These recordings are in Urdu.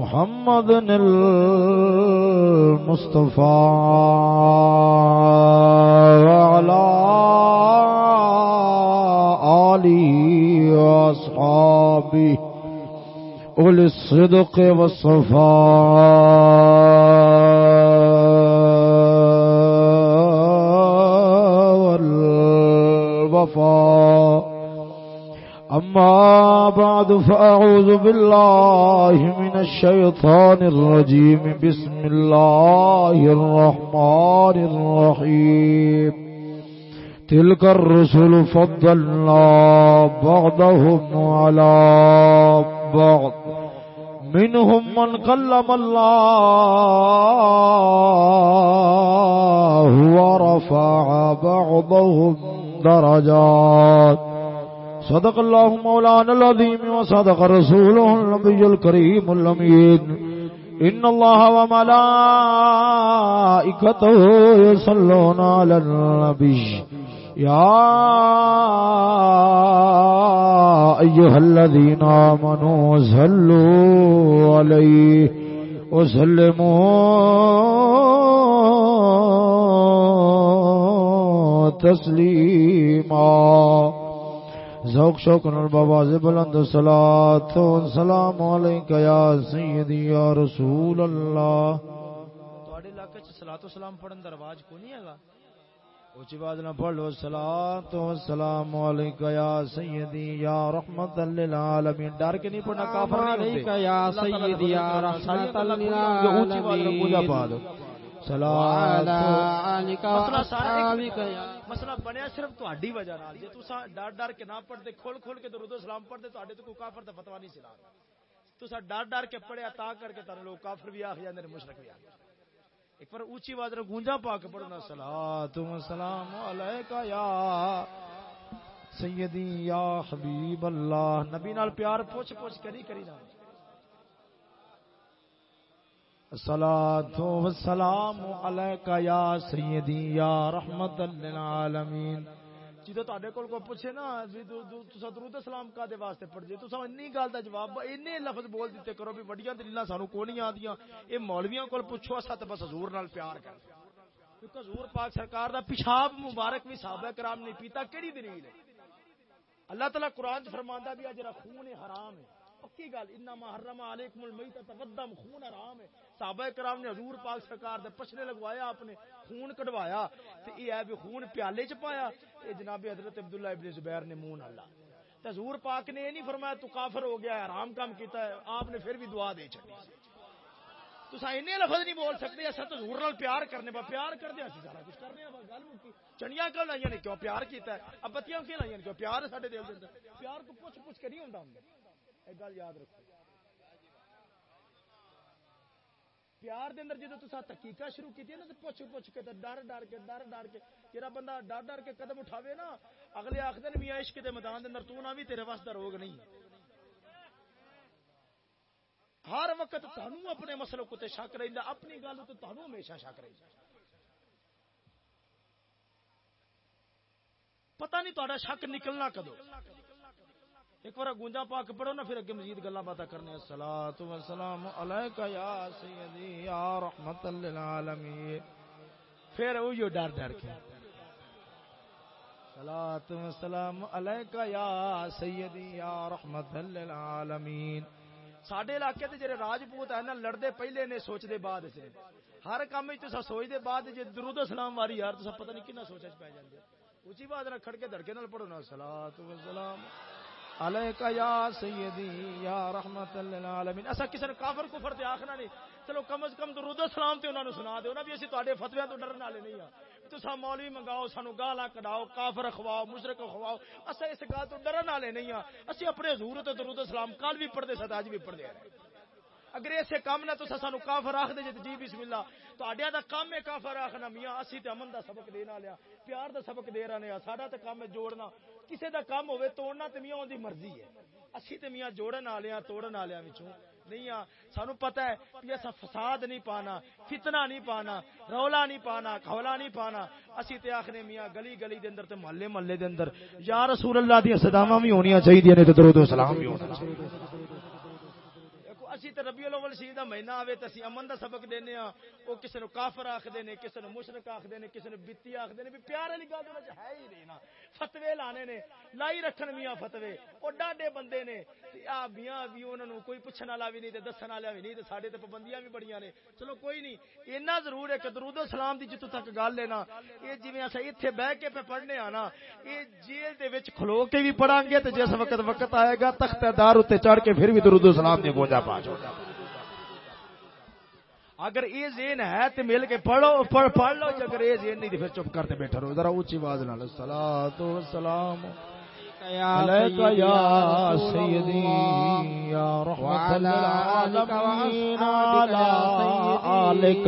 محمد المصطفى وعلى آله وأصحابه أولي الصدق والصفاء والوفاء أما بعد فأعوذ بالله من الشيطان الرجيم. بسم الله الرحمن الرحيم. تلك الرسل فضلنا بعضهم على بعض. منهم من قلم الله ورفع بعضهم درجات. صدق الله مولانا العظيم وصدق رسوله النبي الكريم الأمين إن الله وملائكته يصلون على النبي يا أيها الذين آمنوا صلوا عليه وسلموا تسليما ذوق شوق نال بابا بلند صلات و سلام علیک یا سیدی یا رسول اللہ۔ تواڈے علاقے چ صلوات و سلام پڑھن دا رواج کو نہیں ہےگا اونچی آواز نہ پڑھ لو صلات و سلام علیک یا سیدی یا رحمت للعالمین۔ ڈر کے نہیں پڑھنا کافر نہیں ہوتے۔ یا سیدی یا رحمت للعالمین اونچی آواز نہ پوجا پا دو۔ صلات مسئلہ سارا وأصحابك يا مسئلہ بنیا صرف تہاڈی وجہ نال. جے تساں ڈر ڈر کے نہ پڑھتے کھول کھول کے درود و سلام پڑھتے تہاڈے تو کوئی کافر دا فتوی نہیں تساں ڈر ڈر کے پڑھیا تا کر کے تانوں لوگ کافر بھی آکھ جاندے نے مشرک بھی آکھ ایک بار اونچی آواز نال گونجا پا کے پڑھنا صلات و سلام علیک یا سیدی یا حبیب اللہ. نبی نال پیار پوچھ پوچھ کری کری نہ الصلاة والسلام علیک یا سیدی یا رحمت للعالمین جدو تہاڈے کول کوئی پوچھے نا، بھی دو- تساں درود سلام کا دے واسطے پڑھ جے تساں انی گل دا جواب اینے لفظ بول دیتے کرو بھی وڈیاں دلیلاں سانو کو نہیں آندیاں اے مولویاں کول پوچھو اسا تے بس حضور نال پیار کر کیونکہ حضور پاک سرکار دا پیشاب مبارک بھی صحابہ کرام نے پیتا، کیڑی دلیل ہے؟ اللہ تعالیٰ قرآن چ فرماندا بھی اجرا خون حرام ہے۔ پکی گل، انما حرم علیکم المیتۃ والدم خون حرام ہے۔ صحابہ کرام نے حضور پاک سرکار دے پچھلے لگوایا اپنے خون کڈوایا تے یہ ہے بھی خون پیالے چ پایا۔ اے جناب حضرت عبداللہ ابن زبیر نے منہ نال لا۔ تے حضور پاک نے یہ نہیں فرمایا، تو کافر ہو گیا ہے، حرام کام کیتا ہے، آپ نے پھر بھی دعا دے چھڈی۔ تسا اینے لفظ نہیں بول سکتے اسا تو حضور نال پیار کرنے با، پیار کر دیا ہاں، اسی سارا کچھ کرنے ہاں، با گل مکی۔ چنیاں کیوں لائیاں نے؟ کیوں پیار کیتا ہے؟ اب بتیاں کیوں لائیاں نے؟ کیوں پیار ہے ساڈے دل دے اندر؟ پیار کو پوچھ پوچھ کے نہیں ہوندا ہوندا ایک گل یاد رکھو۔ پیار دے اندر جدوں تسا تحقیقات شروع کیتی نا، تے پوچھ پوچھ کے ڈر ڈر کے ڈر ڈر کے جڑا بندہ ڈر ڈر کے قدم اٹھاوے نا، اگلے آکھدے میاں عشق دے میدان دے اندر تو نہ بھی تیرے واسطے روگ نہیں۔ ہر وقت تانوں اپنے مسلوں کو تے شک رہندا اپنی گل تے تانوں ہمیشہ شک رہندا پتہ نہیں تہاڈا شک نکلنا کدو ایک بار گونجا پا کے پڑھو نا، پھر اگے مزید گلاں باتاں کرنے۔ الصلوۃ والسلام علیک یا سیدی، یا رحمت للعالمین۔ پھر وہی ڈر ڈر کے۔ صلوۃ والسلام علیک یا سیدی، یا رحمت للعالمین۔ ساڈے علاقے تے جڑے راجپوت ہیں نا، لڑدے پہلے نے، سوچدے بعد سے۔ ہر کام وچ تسا سوچدے بعد جے درود سلام واری یار تسا پتہ نہیں کنا سوچ پے جاندے۔ اونچی بات نہ کھڑ کے دھڑکے نال پڑھو نا صلوۃ والسلام علیک یا سیدی، یا رحمت للعالمین۔ اسا کسے کافر، کفر تے آکھنا نہیں۔ چلو کم از کم تو و سلام تے انہاں نو سنا دیو نا بھی اسی تواڈے فتویاں تو ڈرن والے نہیں ہاں۔ تسا مولوی منگاؤ سانو گالا کڈاؤ، کافر خواؤ، مشرک خواؤ۔ اسا اس گل تو ڈرن والے نہیں ہاں۔ اسی اپنے حضور تے درود سلام، کل بھی پڑھدے سدا اج بھی پڑھدے آ اگر اسے کام نہ تو سانو کافر آخ دے جی جی بسم اللہ۔ تہاڈیاں دا کام ہے کافر آخنا۔ میاں، اسی تے امن دا سبق دینا لیا۔ پیار دا سبق دے رہے ہیں ساڈا تے کام ہے جوڑنا۔ کسے دا کام ہوے توڑنا تے میاں اون دی مرضی ہے۔ اسی تے میاں جوڑن والیاں توڑن والیاں وچوں۔ نہیں آ سانو پتہ ہے کہ اسا فساد نہیں پانا، فتنہ نہیں پانا، رولا نہیں پانا، کھولا نہیں پانا۔ اسی تے آخنے میاں، گلی گلی دے اندر تے محلے محلے دے اندر۔ یا رسول اللہ دی صداواں بھی ہونیاں چاہیے نے تے درود و سلام بھی ہونا اسی تے ربی الاول شریف دا مہینہ آوے تے اسی امن دا سبق دینے ہاں۔ او کسے نو کافر آکھدے نے، کسے نو مشرک آکھدے نے، کسے نو بتی آکھدے نے، بھی پیار والی گل دے ہے ہی نہیں نا۔ فتوی لانے نے، لائی رکھن میاں فتوی او ڈاڈے بندے نے، تے آ بیاں بھی انہاں نو کوئی پوچھن والا بھی نہیں تے دسن والا بھی نہیں تے ساڈے تے پابندیاں بھی بڑیاں نے۔ چلو کوئی نہیں، اینا ضرور ہے کہ درود و سلام دی جتوں تک گل ہے نا۔ اے جویں اسا ایتھے بیٹھ کے پہ پڑھنے آ نا، اے جیل دے وچ کھلو کے بھی پڑھاں گے تے جس وقت وقت آئے گا تخت دار تے چڑھ کے پھر بھی درود و سلام دی بوجھا پا چھوڑا اگر یہ ذہن ہے تو مل کے پڑھو، پڑھ پڑھ لو اگر یہ ذہن نہیں تو پھر چپ کرتے بیٹھے رہو۔ ذرا اونچی آواز نال۔ الصلوۃ والسلام عليك يا سيدي يا رحمة للعالمين على آلك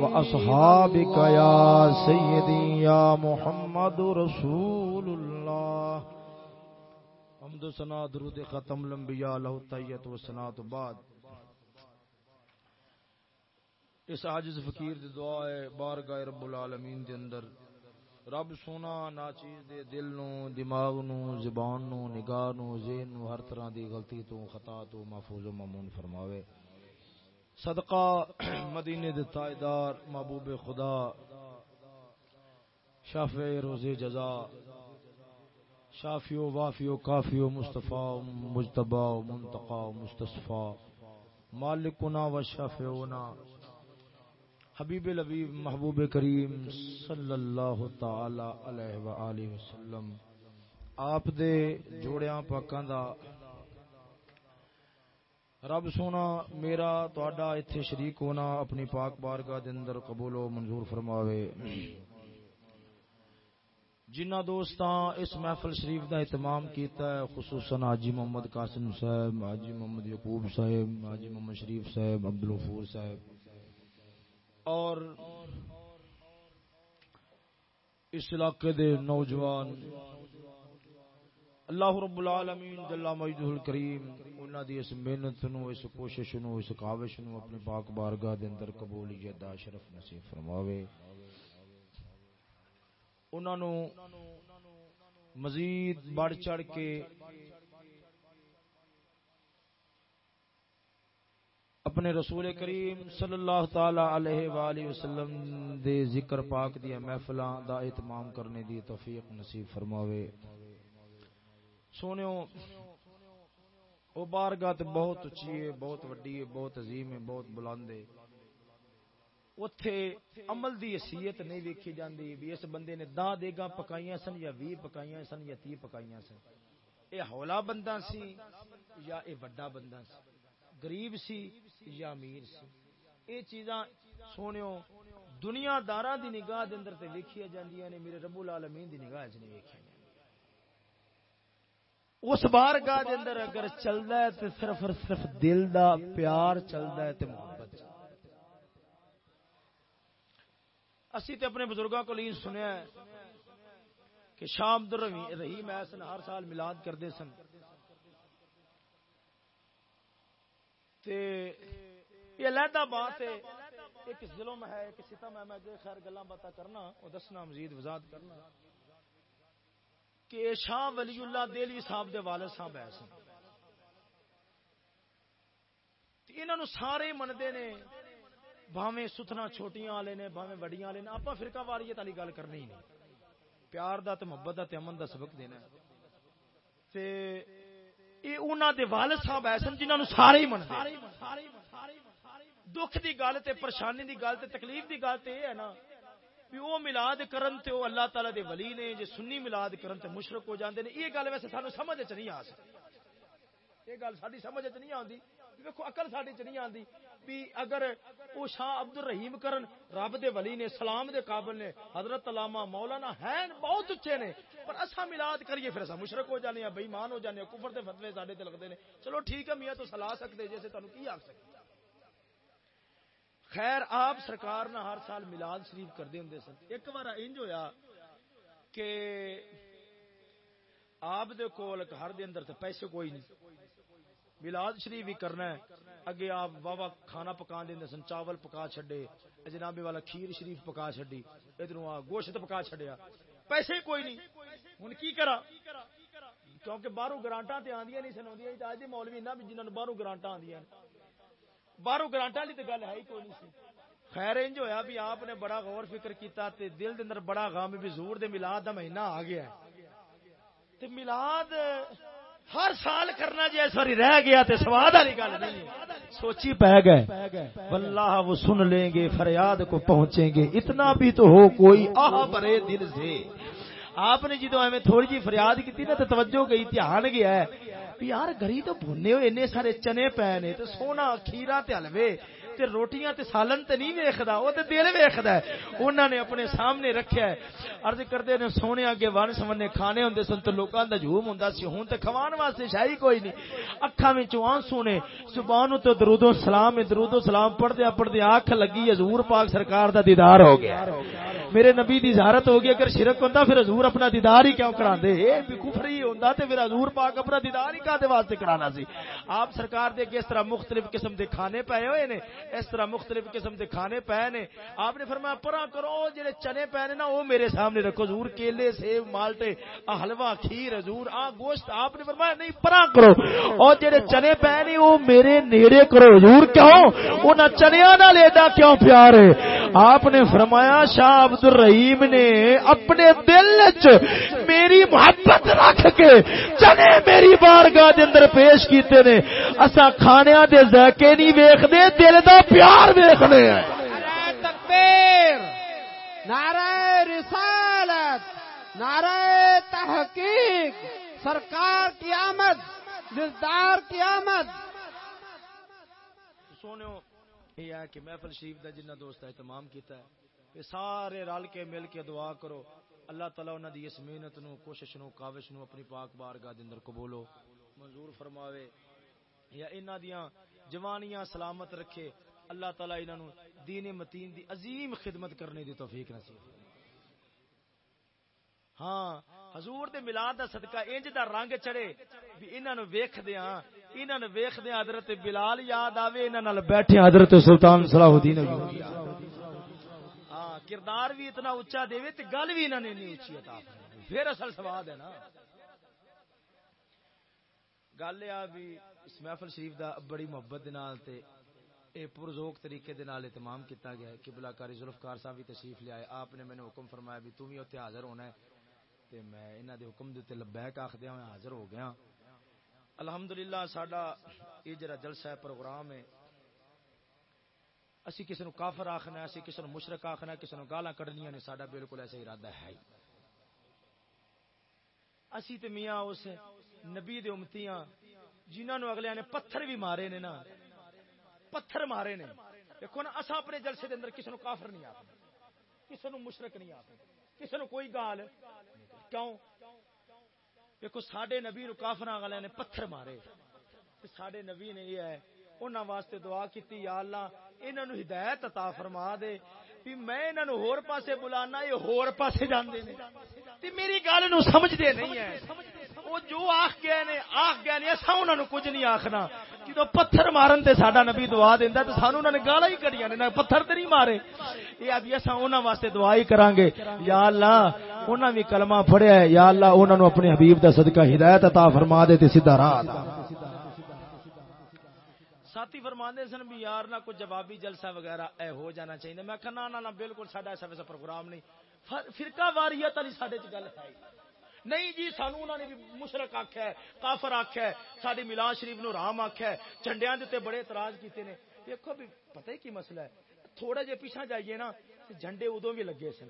وأصحابك يا سيدي يا محمد رسول الله حمد و ثنا درود ختم الانبیاء له التحیت و ثنا تو بعد۔ اس عاجز فقیر دی دعا ہے، بارگاہ رب العالمین دے اندر۔ رب سونا نا چیز دے دل نو، دماغ نو، زبان نو، نگاہ نو، ذہن نو، ہر طرح دی غلطی تو، خطا تو محفوظ و مامون فرماوے۔ صدقہ مدینے دے تائیدار محبوب خدا، شافع روز جزا شافیو، وافیو، کافیو، مصطفیٰ و مجتبہ منتقا مستصفیٰ، مالکنا و شافعونا، حبیب لبیب محبوب کریم صلی اللہ تعالی علیہ وآلہ وسلم، آپ دے جوڑیاں پاکاں دا رب سونا، میرا تہاڈا ایتھے شریک ہونا، اپنی پاک بارگاہ دے اندر قبول و منظور فرماوے۔ جنہ دوستاں اس محفل شریف دا اہتمام کیتا ہے، خصوصاً حاجی محمد قاسم صاحب، حاجی محمد یعقوب صاحب، حاجی محمد شریف صاحب، عبدالغفور صاحب۔ اور اس علاقے دے نوجوان، اللہ رب العالمین جل مجدہ الکریم، انہاں دی اس محنت نو، اس کوشش نو، اس کاوش نو اپنے پاک بارگاہ دے اندر قبولیت دا شرف نصیب فرماوے۔ انہاں نو مزید بڑھ چڑھ کے اپنے رسول کریم صلی اللہ تعالی علیہ وآلہ وسلم دے ذکر پاک دی محفلاں دا اہتمام کرنے دی توفیق نصیب فرماوے۔ سونیو، او بارگاہ تے بہت اچھی ہے، بہت وڈی ہے، بہت عظیم ہے، بہت بلند ہے۔ اوتھے عمل دی حیثیت نہیں ویکھی جاندی بھی اس بندے نے داں دیگاں پکائیاں سن یا 20 پکائیاں سن یا 30 پکائیاں سن۔ اے ہولا بندہ سی یا اے وڈا بندہ سی؟ غریب سی یا امیر سی؟ اے چیزاں سونیو دنیا داراں دی نگاہ دے اندر تے ویکھیا جاندیاں نے، میرے رب العالمین دی نگاہ وچ نہیں ویکھیا اس بارگاہ دے اندر اگر چلدا ہے تے صرف اور صرف دل دا پیار چلدا ہے تے محبت اسی تے اپنے بزرگاں کو لین سنیا ہے کہ شام در رحیم ایسن ہر سال میلاد کردے سن۔ تے یہ علیحدہ بات ہے، ایک ظلم ہے، ایک ستم ہے۔ میں اگے خیر گلاں باتاں کرنا اور دسنا، مزید وضاحت کرنا۔ کہ شاہ ولی اللہ دہلی صاحب دے والد صاحب ایسے انہوں نے سارے منتے نے بھاویں ستنا چھوٹیاں والے نے، بھاویں وڈیاں والے نے۔ آپ فرقہ واریت والی گل کرنی ہی نہیں۔ پیار دا تے محبت دا تے امن دا سبق دینا ہے۔ تے اے انہاں دے والد صاحب ایسے جنہاں نو سارے ہی منتے دکھ دی گل تے، پریشانی دی گل تے، تکلیف دی گل تے اے ہے نا۔ بھی وہ ملاد کرن تے وہ اللہ تعالی دے ولی نے، جے سنی ملاد کرن تے مشرک ہو جاندے نے یہ گل ویسے سانو سمجھ وچ نہیں آ سکتی یہ گل ساڈی سمجھ وچ نہیں آندی دیکھو عقل ساڈی چ نہیں آندی۔ بھی اگر وہ شاہ عبد الرحیم کرن، رب دے ولی نے، سلام دے قابل نے، حضرت علامہ مولانا ہیں بہت اچھے نے۔ پر اسا ملاد کریے، پھر اسا مشرک ہو جانے بے ایمان ہو جانے کفر دے فتوی ساڈے تے لگدے نے۔ چلو ٹھیک ہے، میاں تو سلا سکتے جیسے تانوں کی آکھ سکتے خیر، آپ سرکار نہ ہر سال میلاد شریف کرتے ہوں سن۔ ایک بار انج ہویا کہ آپ دے کول گھر دے اندر تے پیسے کوئی نہیں۔ میلاد شریف بھی کرنا ہے۔ اگے آپ واہ کھانا پکا دیں سن، چاول پکا چھڈے جناب والا کھیر شریف پکا چھڈی، ادھر گوشت پکا چھڈیا۔ پیسے کوئی نہیں۔ ہوں کی کرا؟ کیونکہ باہروں گرانٹا تے آندیاں نہیں سناوندیاں تے اج دے مولوی نہ بھی جنہاں نوں باہروں گرانٹا آندیاں باہروں گرانٹا والی تے گل ہے ہی کوئی نہیں سی۔ خیر انج ہویا بھی آپ نے بڑا غور فکر کیتا تے دل دے اندر بڑا غم بھی حضور دے میلاد دا مہینہ آ گیا ہے۔ تے میلاد ہر سال کرنا جی اس رہ گیا تے سواد والی گل نہیں۔ سوچی پہ گئے۔ واللہ وہ سن لیں گے، فریاد کو پہنچیں گے۔ اتنا بھی تو ہو کوئی آہ بھرے دل سے۔ آپ نے جدو ایویں تھوڑی جی فریاد کی نا تو توجہ گئی، دھیان گیا ہے۔ یار گری تو بھنے ہوئے اتنے سارے چنے پے نے تو سونا، کھیرا تے حلوے۔ تے روٹیاں تے سالن تے نہیں ویکھدا، او تے دل ویکھدا ہے۔ انہاں نے اپنے سامنے رکھیا ہے۔ عرض کردے نے سونے اگے ون سمنے کھانے ہوندے سن تے لوکاں دا ہجوم ہوندا سی، ہن تے کھوان واسطے شاہی کوئی نہیں۔ اکھاں وچوں آنسو نے زبان تے درود و سلام درود و سلام پڑھدے پڑھدے آنکھ لگی، حضور پاک سرکار دا دیدار ہو گیا۔ میرے نبی دی زیارت ہو گئی، اگر شرک ہوندا پھر حضور اپنا دیدار ہی کیوں کراندے؟ اے بھی کفر ہی ہوندا تے پھر حضور پاک اپنا دیدار ہی کادے واسطے کرانا سی؟ آپ سرکار دے کس طرح مختلف قسم دے کھانے پائے ہوئے نے۔ اس طرح مختلف قسم دے کھانے پے نے آپ نے فرمایا، پرا کرو، جڑے چنے پے نے نا، وہ میرے سامنے رکھو۔ حضور کیلے، سیب، مالٹے حلوا کھیر، حضور، آ، گوشت۔ آپ نے فرمایا، نہیں، پرا کرو۔ اور جڑے چنے پے نے وہ میرے نیڑے کرو۔ حضور کیوں؟ انہاں چنیاں نال ایڈا کیوں پیار ہے؟ آپ نے فرمایا، شاہ عبد الرحیم نے اپنے دل وچ میری محبت رکھ کے چنے میری بارگاہ دے اندر پیش کیتے نے۔ اسا کھانیاں دے ذائقے نہیں ویکھدے، دل دا پیار ویکھنے ہیں۔ نعرہ تکبیر نعرہ رسالت نعرہ تحقیق سرکار کی آمد دلدار کی آمد۔ سونیو یہ ہے کہ محفل شریف دا جنہ دوست اہتمام کیتا ہے یہ سارے رل کے مل کے دعا کرو۔ اللہ تعالیٰ انہوں دی اس محنت نو کوشش نو کاوش نو اپنی پاک بارگاہ دے اندر قبولو منظور فرماوے یا انہاں دیاں جوانیاں سلامت رکھے، اللہ تعالیٰ انہوں نو دین متین دی عظیم خدمت کرنے دی توفیق نصیب ہاں حضور دے میلاد دا صدقہ انج دا رنگ چڑھے بھی انہاں نو ویکھدیاں، انہاں نو ویکھدیاں حضرت بلال یاد آوے، انہاں نال بیٹھے حضرت سلطان صلاح الدین ایوبی ہاں کردار بھی اتنا اچا دے تے گل بھی انہوں نے نہیں اچھی عطا پھر اصل سواد ہے نا۔ گل یہ بھی اس محفل شریف دا بڑی محبت دے نال تے اے پرزوک طریقے دے نال اہتمام کیتا گیا ہے قبلہ کاری ذوالفقار صاحب بھی تشریف لے آئے۔ آپ نے مینوں حکم فرمایا بھی تم ہی اوتھے حاضر ہونا ہے تے میں انہاں دے حکم دے تے لبیک آکھدیا میں حاضر ہو گیا ہاں۔ الحمدللہ ساڈا یہ جڑا جلسہ ہے پروگرام ہے، اسی کسی نو کافر آخنا ہے، اسی کسی نو مشرک آخنا ہے کسی نو گالاں کڈنیاں نے، ساڈا بالکل ایسا ارادہ ہے ہی۔ اسی تے میاں اس نبی دے امتیاں جنہاں نو اگلے نے پتھر بھی مارے نے نا، پتھر مارے نے۔ دیکھو نا اسا اپنے جلسے دے اندر کسی نو کافر نہیں آخنا کسی نو مشرک نہیں آخنا کسی نو کوئی گال۔ کیوں؟ دیکھو، ساڈے نبی نو کافراں والے نے پتھر مارے۔ تے ساڈے نبی نے یہ ہے، انہاں واسطے دعا کیتی، یا اللہ، انہاں نو ہدایت عطا فرما دے۔ بھی میں انہاں نو ہور پاسے بلانا، یہ ہور پاسے جاندے نے۔ تے میری گل نو سمجھدے نہیں ہے۔ وہ جو آخ گئے نے، آخ گئے نے اسا انہاں نو کچھ نہیں آکھنا جدو پتھر مارن تے ساڈا نبی دعا دیندا تے سانو انہاں نے گالاں ہی کڈیاں نے، نہ پتھر تے نہیں مارے۔ یہ ابھی اسا انہاں واسطے دعا ہی کران گے یا اللہ، انہاں بھی کلمہ پڑھیا ہے، یا اللہ، انہاں نو اپنے حبیب دا صدقہ، ہدایت عطا فرما دے تے سیدھا راہ ساتھی فرماندے سن بھی یار، نہ کوئی جوابی جلسہ وغیرہ اے ہو جانا چاہیے میں کہنا نہ بالکل ساڈا ایسا ویسا پروگرام نہیں۔ فرقہ واریت والی ساڈے چ گل ہے۔ نہیں جی سانو انہوں نے بھی مشرق آخیا ہے، کافر آخیا ہے ساری ملاد شریف نو رام آخیا ہے، جھنڈیاں دے بڑے اعتراض کیتے نے۔ دیکھو بھی، پتہ ہی کی مسئلہ ہے؟ تھوڑا جے پیچھے جائیے نا جھنڈے ادوں بھی لگے سن۔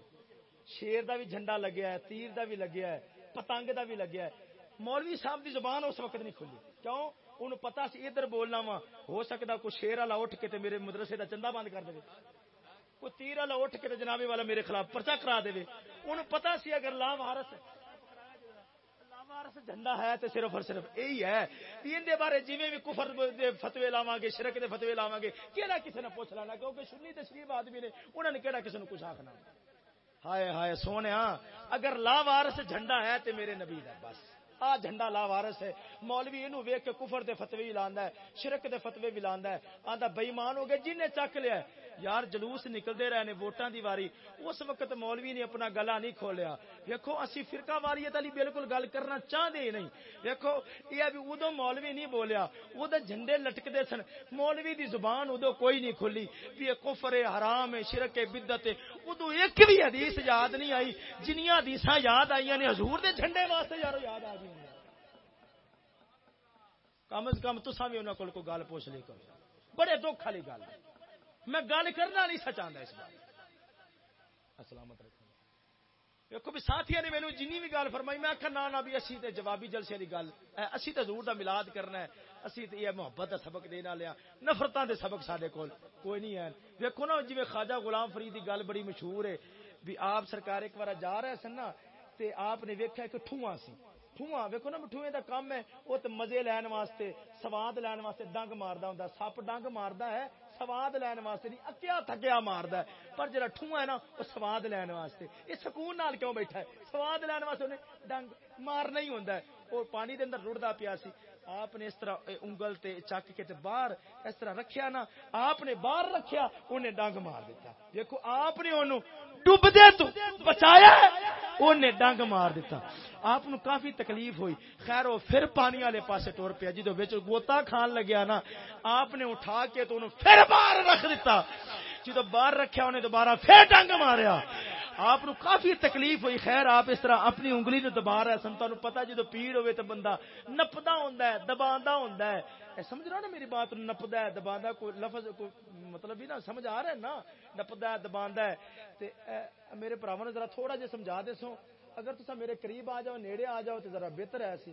شیر دا بھی جھنڈا لگیا ہے، تیر دا بھی لگیا ہے، پتنگ دا بھی لگیا ہے۔ مولوی صاحب دی زبان اس وقت نہیں کھلی۔ کیوں؟ انہوں پتا سی ادھر بولنا وا، ہو سکتا کوئی شیر والا اٹھ کے تے میرے مدرسے دا چندہ بند کر دے۔ کوئی تیر والا اٹھ کے تے جنابے والا میرے خلاف پرچا کرا دے۔ انہوں پتا سی اگر لا وارس وارس جھنڈا ہے تو صرف اور صرف یہی ہے۔ دین دے بارے جویں بھی کفر دے فتوی لاواں گے، شرک دے فتوی لاواں گے، کیڑا کسی نے پوچھ لینا؟ کیونکہ سنی تے شریف آدمی نے انہوں نے کیڑا کسی نے کچھ آکھنا؟ ہائے ہائے سونیا، اگر لا وارس جھنڈا ہے تے میرے نبی دا بس۔ آ جھنڈا لا وارس ہے۔ مولوی اینو ویکھ کے کفر دے فتوی لاندا ہے، شرک دے فتوی بھی لاندا ہے۔ آندا بے ایمان ہو گئے جن نے چک لیا ہے۔ یار جلوس نکلتے رہے نے ووٹاں دی واری۔ اس وقت مولوی نے اپنا گلا نہیں کھولیا۔ ویکو اسی فرقہ واریت علی بالکل گل کرنا چاہتے ہی نہیں۔ ویکو یہ ابھی ادو مولوی نہیں بولیا ادو جھنڈے لٹکتے سن۔ مولوی دی زبان ادو کوئی نہیں کھلی۔ بھی کفر حرام ہے، شرک ہے بدت ادو ایک بھی حدیث یاد نہیں آئی۔ جنیاں حدیث یاد آئی نے، حضور دے جھنڈے واسطے یارو یاد آ گئی کم از کم تصا بھی انہوں کو گل پوچھ لی کرو۔ بڑے دکھ والی گل ہے۔ میں گل کرنا نہیں سچا اس بات السلامت رکھنا دیکھو بھی ساتھی نے میرے جن بھی گل فرمائی، میں آخر نہ بھی اسی تے جوابی جلسے والی گل۔ اسی تے زور دا ملاد کرنا ہے۔ اسی تے یہ محبت دا سبق دینا لیا نفرتاں دے سبق سارے کول کوئی نہیں ہے۔ دیکھو نا جی خواجہ غلام فرید دی گل بڑی مشہور ہے، بھی آپ سرکار ایک بار جا رہے سن نا، تے آپ نے ویکھا کہ ٹھواں سی ٹھواں ویکو نا ٹھوئے دا کام ہے وہ تو مزے لین واسطے، سواد لین واسطے ڈنگ ماردا ہوندا سپ ڈنگ ماردا ہے، سواد لین واسطے نہیں، اکیا تھکیا ماردا ہے۔ پر جڑا ٹھواں ہے نا وہ سواد لین واسطے۔ یہ سکون نال کیوں بیٹھا ہے؟ سواد لین واسطے انہیں ڈنگ مارنا ہی ہوندا ہے۔ اور پانی دے اندر رڑدا پیا سی۔ آپ نے اس طرح انگل تے چک کے تے باہر اس طرح رکھیا نا، آپ نے باہر رکھیا، انہیں ڈنگ مار دیتا۔ دیکھو، آپ نے انہوں ڈبدے تو بچایا انہیں ڈنگ مار دیتا۔ آپ کافی تکلیف ہوئی۔ خیر، وہ پھر پانی والے پاسے ٹور پیا جدو بچ گوتا کھان لگیا نا، آپ نے اٹھا کے تو انہوں پھر باہر رکھ دیتا۔ جدو باہر رکھیا، انہیں دوبارہ پھر ڈنگ ماریا۔ آپ کافی تکلیف ہوئی۔ خیر، آپ اس طرح اپنی انگلی نو دبا رہا سن تمہیں پتا جدو پیڑ ہوئے تو بندہ نپدا ہوں دبا ہوں سمجھ رہا نا میری بات؟ نپدا ہے دبا کوئی لفظ، کوئی مطلب بھی نا، سمجھ آ رہا ہے نا؟ نپدا ہے دبا ہے۔ میرے پراوا نے ذرا تھوڑا جہا سمجھا دے سو اگر تصا میرے قریب آ جاؤ، نیڑے آ جاؤ تو ذرا بہتر ہے سی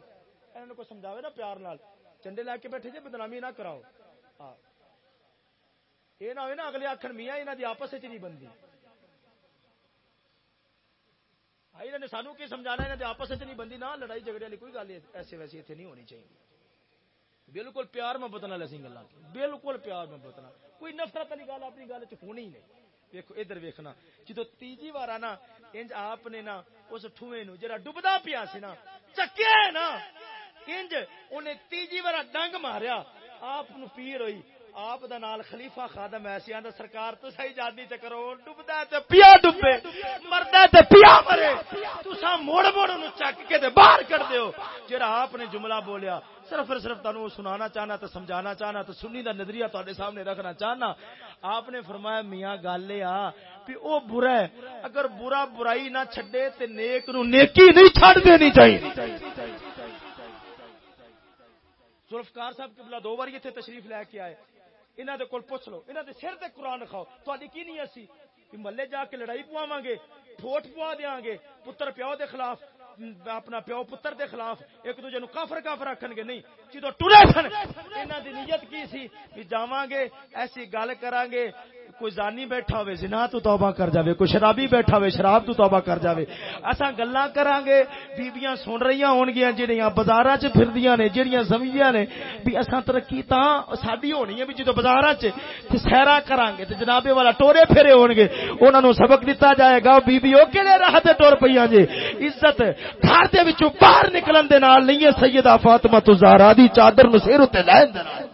انہوں کو سمجھاوے نا پیار نال۔ چنڈے لے کے بیٹھے جی بدنامی نہ کراؤ۔ ہاں یہ نہ ہوئے نا، اگلے آخر میاں یہاں کی آپس نہیں بنتی انہوں نے سانو کی سمجھانا یہاں آپس نہیں بنتی نہ، لڑائی جھگڑے والی کوئی گل ایسے ویسے اتنے نہیں ہونی چاہیے۔ بالکل پیار محبت نال اسی گلا بالکل پیار محبت نال۔ کوئی نفرت والی گل اپنی گل چ ہونی نہیں۔ ویکو ادھر ویکھنا۔ جدو تیجی بار نا انج آپ نے نا، اس ٹھوئے نو جڑا ڈبدا پیا سی نا چکیا نا۔ انج انہیں تیجی بار ڈنگ ماریا۔ آپ پیڑ ہوئی آپ دا نال خلیفہ خادم ایسی آندا سرکار تو صحیح جادی تے کرو ڈبدا تے پیا ڈبے مردا تے پیا مرے۔ تساں موڑ موڑ نو چک کے تے باہر کر دیو۔ جڑا آپ نے جملہ بولیا، صرف اور صرف تانوں سنانا چاہنا تے سمجھانا چاہنا تے سنی دا نظریہ تواڈے سامنے رکھنا چاہنا۔ آپ نے فرمایا، میاں گل اے آ کہ او برا ہے۔ اگر برا برائی نہ چھڈے تے نیک نو نیکی نہیں چھڈ دینی چاہیے۔ ذوالفقار صاحب قبلہ دو بار یہ تھے تشریف لے کے آئے۔ انہوں دے کول پوچھ لو۔ انہوں دے سر تے قرآن رکھاؤ۔ تاری کی نہیں اسی محلے جا کے لڑائی پواواں گے ٹھوٹ پوا دیاں گے پتر پیو دے خلاف، اپنا پیو پتر دے خلاف ایک دوجے نو کافر کافر آکھن گے نہیں جدو ٹرے سن، انہاں دی نیت کی سی؟ کہ جاواں گے ایسی گل کراں گے کوئی زانی بیٹھا ہوئے، زنا تو توبہ کر جاوے، کوئی شرابی بیٹھا ہوئے، شراب تو توبہ کر جاوے۔ اسا گلاں کراں گے بیبییاں سن رہیاں ہون گیاں جڑیاں بازاراں چ پھردیاں نے، جڑیاں زمیاں نے۔ بھی اسا ترقی تاں ساڈی ہونی ہے، بھی جدوں بازاراں چ تے سیرا کراں گے تے جناب والا ٹورے پھرے ہون گے انہاں نو سبق دتا جائے گا بیبی او کیڑے راہ تے ٹور پیاں جے۔ عزت گھر دے وچوں باہر نکلن دے نال نہیں ہے، سیدہ فاطمہ تو زہرا دی چادر نو سر تے لین دے نال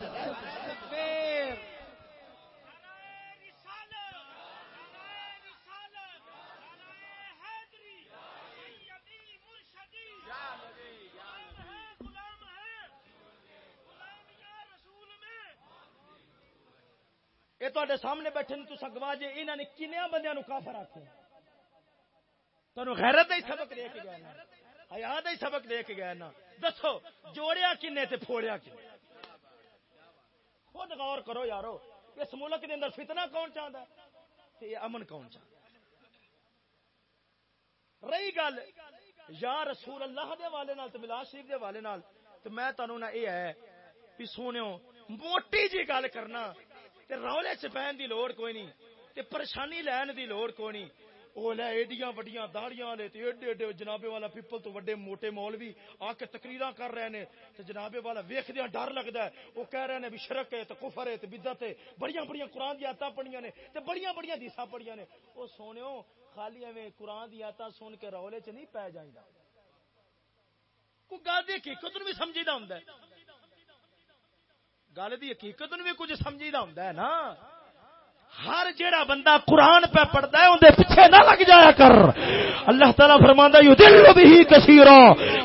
یہ تے سامنے بیٹھے تو سگوا جی انہوں نے کنیا بندے کافر آخیا تمہیں غیرت ہی سبق دے کے گیا حیات ہی سبق دے کے گیا نا دسو، جوڑیا کنے تے پھوڑیا کنے خود غور کرو یارو، اس ملک کے اندر فتنہ کون چاہتا ہے؟ یہ امن کون چاہتا رہی گل، یا رسول اللہ دے والے نال تو ملاد شریف دے والے نال تو میں تنوع نہ یہ ہے بھی سونیو موٹی جی گل کرنا تے رولے چ پہن دی لوڑ کوئی نہیں، تے پریشانی لین دی لوڑ کوئی نہیں۔ وہ لے ایڈیاں وڈیاں داڑیاں والے تے ایڈے ایڈے جنابے والا پیپل تو وڈے موٹے مولوی آ کے تقریراں کر رہے نے۔ تے جنابے والا ویکھدیاں ڈر لگدا ہے۔ وہ کہہ رہے نے بھی شرک ہے، تے کفر ہے، تے بدعت ہے۔ بڑیاں بڑیاں قرآن دی آیاتاں پڑھیاں نے، تے بڑیاں بڑیاں حدیثاں پڑھیاں نے۔ او سونےو خالی ایویں قرآن دی آیاتاں سن کے رولے چ نہیں پے جائیدا۔ کوئی گل دی حقیقت بھی سمجھیدا ہوندا ہے؟ گل کی حقیقت بھی کچھ سمجھی ہوں نا۔ ہر جیڑا بندہ قرآن پہ پڑھتا ہے اندر پیچھے نہ لگ جایا کر۔ اللہ تعالیٰ فرماندا یو دل بھی کثیرا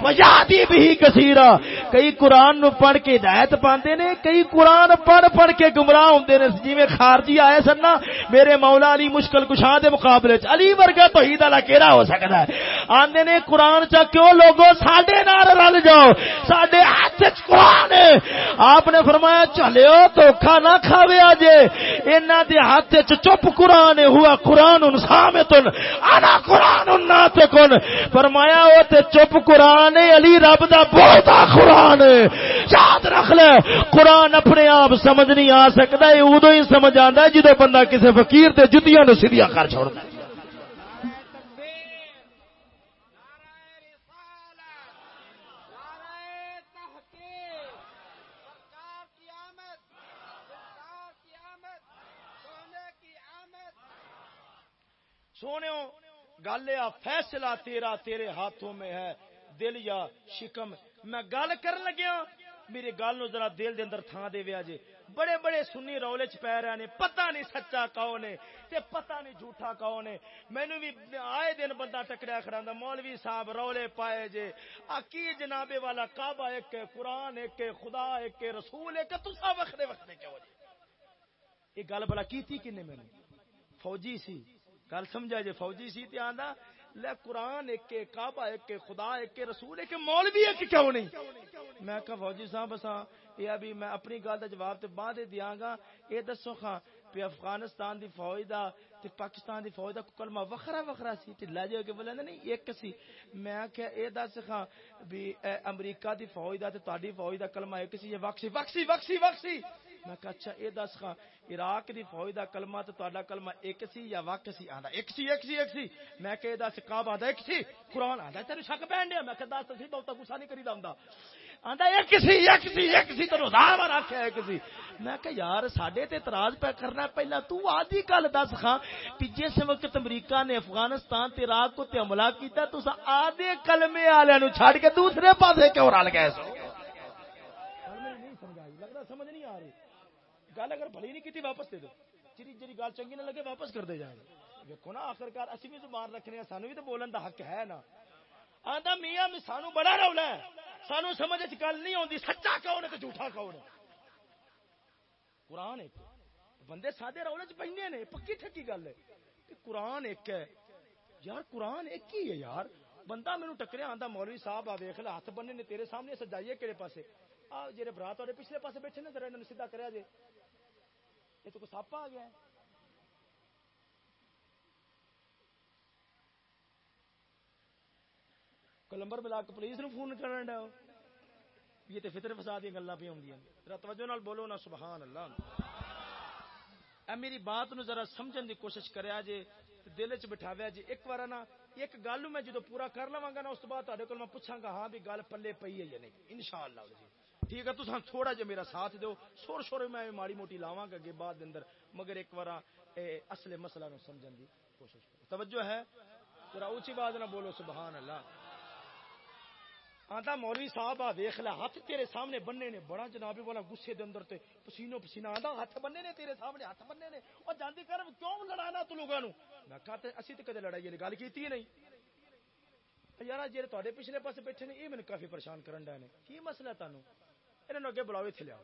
ویادی بھی کثیرا۔ کئی قرآن نو پڑھ کے ہدایت پاندے نے، کئی قرآن پڑھ پڑھ کے گمراہ ہوندے نے۔ جویں خارجی آئے سن نا، میرے مولا علی مشکل کشا دے مقابلے چ علی ورگا توحید والا کیڑا ہو سکدا ہے؟ آندے نے، قرآن چا کیوں لوگو ساڈے نال رل جاؤ؟ ساڈے ہاتھ وچ قرآن ہے۔ آپ نے فرمایا چلیو دھوکا نہ کھاوے اجے انہاں دے ہاتھ وچ چپ قرآن ہوا، قرآن سامتن انا قرآن ناتکن فرمایا، او تے چپ قرآن علی رب دا بہتا قرآن یاد رکھ لے، قرآن اپنے آپ سمجھ نہیں آ سکتا ہے ادو ہی سمجھ آندا ہے، جدو بندہ کسے فقیر تے جتیاں نو سیدھا کر چھوڑدا ہے۔ سونے گل یا فیصلہ تیرا تیرے ہاتھوں میں ہے، دل یا شکم۔ میں گل کر لگیا میری گل نو ذرا دل دے اندر تھان دے ویا جے۔ بڑے بڑے سنی رولے چ پی رہے نے، پتہ نہیں سچا کون ہے تے پتہ نہیں جھوٹا کون ہے۔ مینوں بھی آئے دن بندہ ٹکریا کھڑا مولوی صاحب رولے پائے جے۔ آ، کی جناب والا کعبہ ایک ہے قرآن ایک ہے خدا ایک ہے رسول ایک ہے تسا وکھرے وکھرے کیوں جے؟ یہ گل بلا کیتی کنے میں فوجی سی۔ گل سمجھا جی فوجی سی تے آندا، لے قرآن ایک کے کعبہ، ایک کے خدا، ایک کے رسول، ایک کے مولوی، ایک کیوں نہیں؟ میں کہا فوجی صاحب بسا یہ ابھی میں اپنی گل دا جواب تے بعد دیاں گا۔ اے دسو خاں پہ افغانستان دی فوج دا تے پاکستان دی فوج دا کلمہ وکھرا وکھرا سی تے لے جاؤ کہ بولے نہیں، ایک سی۔ میں کہ اے دس خاں بھی امریکہ دی فوج دا تے تہاڈی فوج دا کلمہ ایک سی، یہ وکسی وکسی وکسی وکسی۔ میں کہا اچھا اے دس خاں عراق دی فوج دا کلمہ تے تہاڈا کلمہ ایک سی یا واقع سی آندا ایک سی ایک سی ایک سی میں کہ اے دس کعبہ آندا ایک سی قرآن آندا تینو شک پین دیا میں کہ دس سی بہت غصہ نہیں کریدا ہوندا آندا ایک سی ایک سی ایک سی تینو ہزار بار آکھیا ایک سی میں کہ یار ساڈے تے اعتراض پہ کرنا پہلا تو آدھی گل دس خاں کہ جس وقت امریکہ نے افغانستان تے عراق کو تے حملہ کیتا تو آدھے کلمے والے نو چھڈ کے دوسرے پاسے کیوں رل گئے سو سمجھ نہیں آ رہی گل اگر بھلی نہیں کی واپس دے دو۔ جی جی گل چنگی نہ لگے، واپس کر دے جائیں دیکھو نا، آخرکار اسی بھی زبان رکھنے ہیں، سانو بھی تو بولن دا حق ہے نا۔ آدھا میاں، میں سانو بڑا رولا ہے۔ سانو سمجھ گل نہیں آتی سچا کون ہے تو جھوٹا کون ہے؟ قرآن ایک بندے سادے رولے چ پہنے نے، پکی ٹھکی گل ہے۔ کہ قرآن ایک ہے۔ یار، قرآن ایک ہی ہے یار۔ بندہ میرے ٹکریا آتا مولوی صاحب، آ ویخ ہاتھ بننے نے تیرے سامنے، سجائیے کہڑے پاسے۔ آ جی برات والے پچھلے پاسے بیٹھے نا ذرا انہوں سیدھا کرا جی یہ تو کوئی سپ آ گیا ہے۔ کلمبر بلاک پولیس نو فون کرن ڈا یہ تے فطر فساد دی گلاں پہ ہوندیاں ذرا توجہ نال بولو نا سبحان اللہ اے میری بات نو ذرا سمجھن دی کوشش کریا جے دل چ بٹھاویا جی ایک بار نا، ایک گل میں جدو پورا کر لواں گا نا، اس تو بعد تہاڈے کول میں پوچھاں گا ہاں بھی گل پلے پئی ہے یا نہیں؟ انشاءاللہ۔ جی ٹھیک ہے، تساں تھوڑا جا میرا ساتھ دیو۔ شور شور میں ماڑی موٹی لاواں گا اگے بعد اندر، مگر ایک بار اصل مسئلہ نو سمجھن دی کوشش کرو۔ توجہ ہے؟ ذرا اونچی بات نہ بولو، سبحان اللہ۔ آتا مولوی صاحب، آ دیکھ لے ہاتھ تیرے سامنے بننے نے۔ بڑا جناب والا غصے دے اندر تے پسینو پسینہ آندا ہاتھ بننے نے تیرے سامنے ہاتھ بننے نے۔ او جاندی کر کیوں لڑانا تو لوگاں نو میں کہا تے، اسی تے کدے لڑائی دی گل کیتی نہیں۔ یار جے تواڈے پچھلے پاسے بیٹھے نے، اے مینوں کافی پریشان کرن ڈے نے۔ کی مسئلہ تانوں؟ انہوں اگے بلاؤ اتنے لیا۔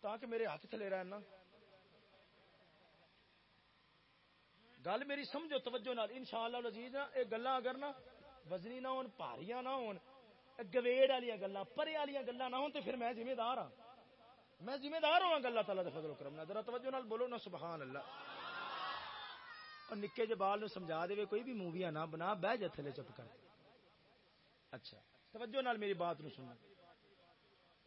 تاکہ میرے ہاتھ تھلے رہن نا۔ گل میری سمجھو، توجہ نال۔ انشاءاللہ العزیز نا، اے گلاں اگر نا، وزنی نہ ہون پاریاں نہ ہون گویڑ والی گلاں، پرے والی گلاں نہ ہون تے پھر میں ذمہ دار ہاں۔ میں ذمہ دار ہوں گا اللہ تعالیٰ دے فضل و کرم ذرا توجہ نال بولو نا سبحان اللہ اور نکے جے بال نو سمجھا دے کوئی بھی موویاں نہ بنا، بہ جا تھلے چپ کر۔ اچھا۔ توجہ نال میری بات نو سننا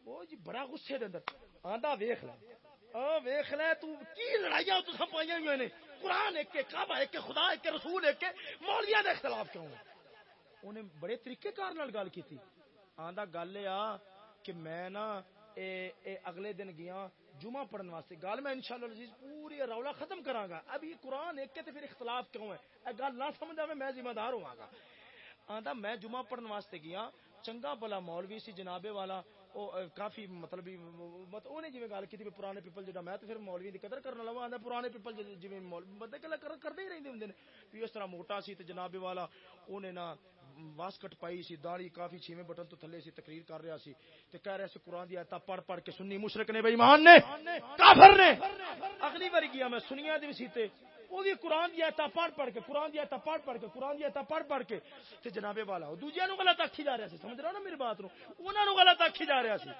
وہ جی بڑا غصے دے اندر۔ آندا ویکھ لے۔ او ویکھ لے، تو کی لڑائیاں تو سب پائیاں ہوئے نے؟ قرآن ایک کے، کعبہ ایک کے، خدا ایک کے، رسول ایک کے مولویاں دے اختلاف کیوں انہیں بڑے طریقے کار نال گل کیتی۔ آندا گل آ کہ میں نا اے اے اگلے دن گیا جمعہ پڑھن واسطے۔ گل میں انشاءاللہ العزیز پوری رولا ختم کراں گا۔ اب یہ قرآن ایک کے تے پھر اختلاف کیوں ہے اے گل نہ سمجھ میں ذمہ دار ہواں گا۔ آندا میں جمعہ پڑھن واسطے گیا۔ چنگا بلا مولوی سی، جنابے والا، او کافی مطلب مت اونے جویں جی گل کیتی پرانے پیپل جڑا میں تے پھر مولوی دی قدر کرن لواں آندا پرانے پیپل جویں بندے کلا کردے ہی رہندے ہوندے نے۔ بھی اس طرح موٹا سی تے جنابے والا اونے نا واسکٹ پائی سی، داڑھی کافی چھویں بٹن تو تھلے سی تقریر کر رہا سی۔ تے کہہ رہا سی قرآن دی آیتاں پڑھ پڑھ کے سنی مشرک نے بے ایمان نے، کافر نے۔ اگلی بار گیا میں سنیا دی سی تے وہ بھی قرآن دی آیتاں پڑھ پڑھ کے، قرآن دی آیتاں پڑھ پڑھ کے، قرآن دی آیتاں پڑھ پڑھ کے۔ تے جناب والا او دوجیاں نو غلط آکھی جا رہا سی، سمجھ رہا نا میری بات نو انہاں نو غلط آکھی جا رہا سی۔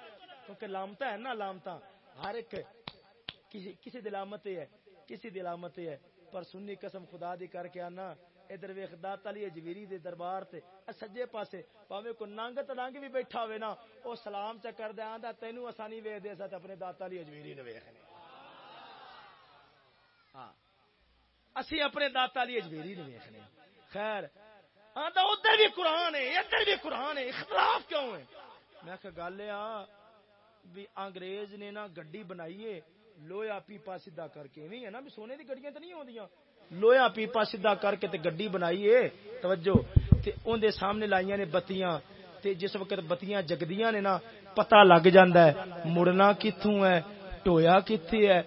کیونکہ لامتا ہے نا لامتا ہر ایک کسی کسی دلامت ہے، کسی دلامت ہے۔ پر سنی قسم خدا دی کر کے آنا، ادھر ویخ دات علی اجویری دے دربار تے سجے پاسے، پاوے کو ننگ تے بھی بیٹھا ہوئے نا۔ او سلام چا کر دے، آندا تینو اسانی ویکھ دے سات اپنے دات علی اجویری نو ویکھنے۔ ہاں۔ اسی اپنے داتا علی اجویری نو ویکھنے خیر، آندا ادھر بھی قرآن ہے، ادھر بھی قرآن ہے، اختلاف کیوں ہے؟ میں کہ گل آ بھی انگریز نے نا گڈی بنائی ہے لویا پیپا سیدھا کر کے نہیں ہے نا بھی سونے دی گڈیاں تے نہیں ہوندیاں لویا پیپا سیدھا کر کے تے گڈی بنائی ہے توجہ، تے اون دے سامنے لائیاں نے بتیاں، تے جس وقت بتیاں جگدیاں نے نا، پتہ لگ جاندا ہے، مڑنا کتھوں ہے، ٹویا کتھے ہے،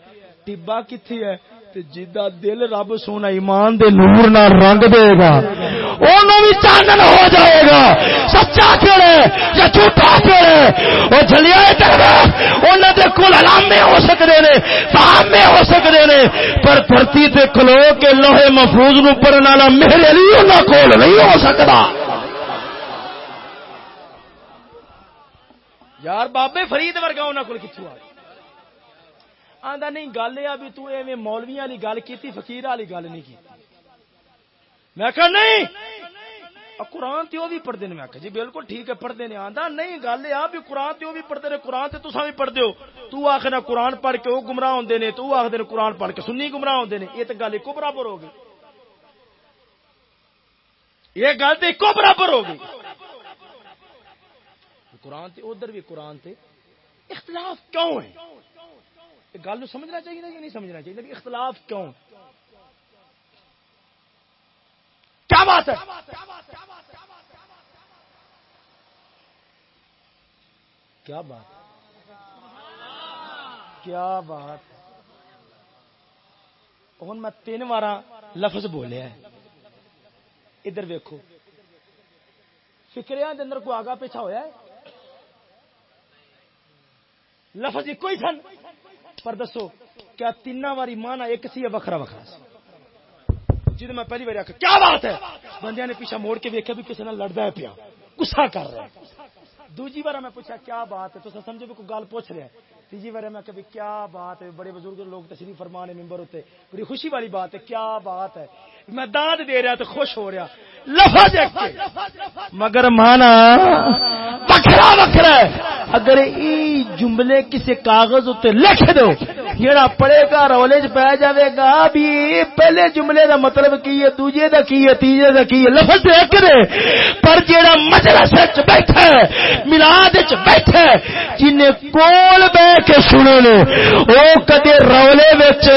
ٹبا کتھے ہے تے جدا دل رب سونا ایمان دے نور نہ رنگ دے گا۔ انہوں بھی چانن ہو جائے گا۔ سچا کہڑے یا جھوٹا کہڑے وہ جلیا انہوں دے کول علامے ہو سکتے نے فہامے ہو سکتے نے۔ پر دھرتی تے کھلو کے لوہے محفوظ نو پڑھن والا میرے لیے انہاں کول نہیں ہو سکتا یار بابے فرید ورگا انہاں کول کتھوں آ آندا نہیں، گل یہ بھی تو ایویں مولویاں والی گل کیتی فقیر والی گل نہیں کی میں کہا نہیں قرآن تے وہ بھی پڑھتے ہیں میں کہ جی بالکل ٹھیک ہے پڑھتے ہیں آندا نہیں، گل یہ بھی قرآن تے وہ بھی پڑھتے ہیں قرآن تے تساں بھی پڑھتے ہو۔ تو آخنا قرآن پڑھ کے وہ گمراہ ہوندے نے، تو آخر قرآن پڑھ کے سنی گمراہ ہوندے نے۔ یہ تو گل ایک برابر ہو گئی۔ یہ گل تو ایک برابر ہو گئی۔ قرآن تے، ادھر بھی قرآن تے اختلاف کیوں ہے؟ گل سمجھنا چاہیے یا نہیں سمجھنا چاہیے؟ اختلاف کیوں؟ کیا بات ہے؟ کیا بات کیا بات ہوں میں تین بار لفظ بولیا ادھر ویکو فکریا اندر کو آگا پیچھا ہوا لفظ ایک ہی سن۔ پر دسو، کیا تین واری مانا ایک سی وکھرا وکھرا؟ جی میں پہلی بار آخر کیا بات ہے؟ بندے نے پیچھا موڑ کے ویکیا بھی کسی نے لڑتا ہے پیا گسا کر رہا ہے دوجی بار میں پوچھا، کیا بات ہے؟ تو سمجھو بھی کوئی گل پوچھ رہا ہے تیجی بار میں کبھی کیا بات ہے، بڑے بزرگ لوگ تشریف فرمانے ممبر ہوتے، بڑی خوشی والی بات ہے، کیا بات ہے؟ میں داد دے رہا تو خوش ہو رہا، لفظ مگر مانا وکھرا وکھرا اگر ای جملے کسی کاغذ اتنے لکھ دو جیڑا پڑھے گا رولے چ پی جائے گا، بھی پہلے جملے دا مطلب کی ہے، دوجے دا کی ہے، تیجے دا کی ہے، لفظ ایک دے۔ پر جیڑا مجلس وچ بیٹھا ہے، میلاد وچ بیٹھا ہے جن کول بیٹھ کے سنے نے او کدے رولے وچ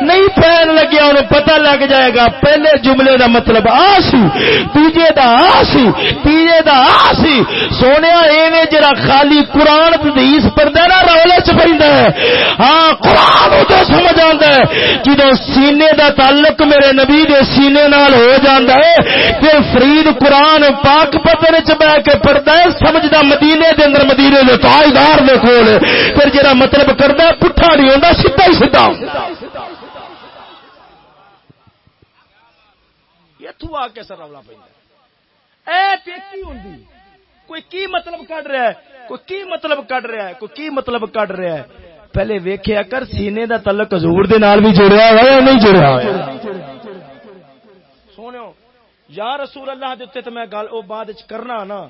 نہیں پہن لگیا، انہوں پتہ لگ جائے گا، پہلے جملے دا مطلب آ سی، دوجے دا آ سی، تیجے دا آ سی۔ سونے ایویں جڑا خالی قرآن حدیث پڑھدا نا، رولے چ پیندا ہے۔ ہاں قرآن تو سمجھ آتا ہے۔ جدو سینے دا تعلق میرے نبی دے سینے نال ہو جاتا ہے پھر فرید قرآن پاک پتر چ بہ کے پڑھتا ہے، سمجھدا مدینے دے اندر مدینے دے تاجدار دے کول۔ پھر جڑا مطلب کردا ہے، پٹھا نہیں ہوندا، سیدھا ہی سیدھا۔ اتو آ کے سر رولا پہ اے ٹیکی ہوندی، کوئی کی مطلب کڈ رہا ہے؟ کوئی کی مطلب کڈ رہا ہے؟ کوئی کی مطلب کڈ رہا ہے؟ پہلے ویکھیا کر، سینے دا تعلق حضور دے نال بھی جڑیا ہوا یا نہیں جڑیا ہوا سونو یا رسول اللہ دے تے میں گل، او بعد وچ کرنا نا،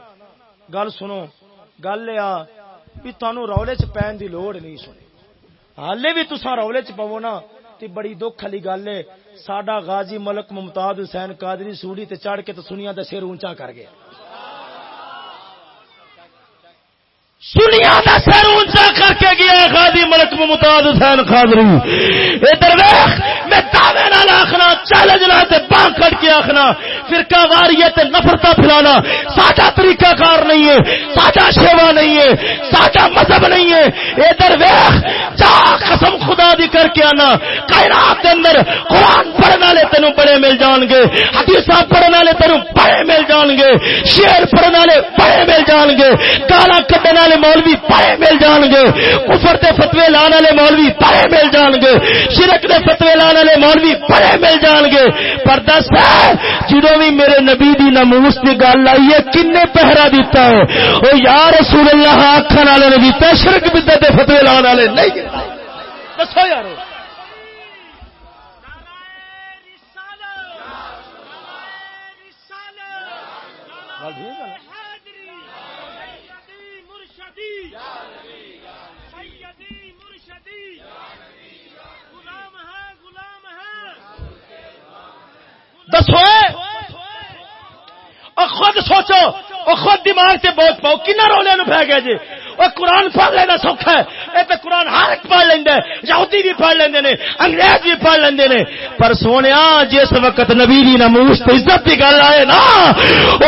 گل سنو، گل آ بھی تانوں رولے چ پین دی لوڑ نہیں سنی۔ حالے بھی تساں رولے چ پو نا، تے بڑی دکھ والی گل ہے، ساڈا غازی ملک ممتاز حسین قادری سوڑی تے چڑھ کے تے سنیا دا سر اونچا کر گیا۔ سنیا کا سر اونچا کر کے گیا خادی ملک ممتاز حسین خادری۔ ادھر میں دعوے نال آخنا چیلنج لا تے بانگ کٹ کے آخنا۔ فرقہ واریت نفرتا پھیلانا۔ ساڈا طریقہ کار نہیں ہے ساڈا شیوا نہیں ہے ساڈا مذہب نہیں ہے۔ ادھر ویخ جا قسم خدا دی کر کے آنا۔ کائنات دے اندر قرآن پڑھنے والے تینوں بڑے مل جان گے۔ حدیث پڑھنے والے تینوں بڑے مل جان گے۔ شیر پڑھنے والے بڑے مل جان گے۔ کالا کٹنے والے مولوی بڑے مل جان گے۔ کفر تے فتوی لانے والے مولوی بڑے مل جان گے۔ شرک دے فتوی لانے والے مولوی بڑے مل جان گے۔ پر دس جدو بھی میرے نبی دی نموس کی گل آئی ہے کن پہرا دیتا ہے۔ وہ یا رسول اللہ آخر والے نے دیتا شرک بدت فتوی لانے والے۔ نہیں۔ دسو یار دسو خود سوچو وہ خود دماغ سے بہت پاؤ کن رولے نو پی گیا جی؟ وہ قرآن پڑھ لینا سوکھا ہے۔ یہ تو قرآن ہر ایک پڑھ لینا یہودی بھی پڑھ لیندے نے انگریز بھی پڑھ لیندے نے۔ پر سونے جس وقت نبی دی نموس عزت کی گل آئے نا۔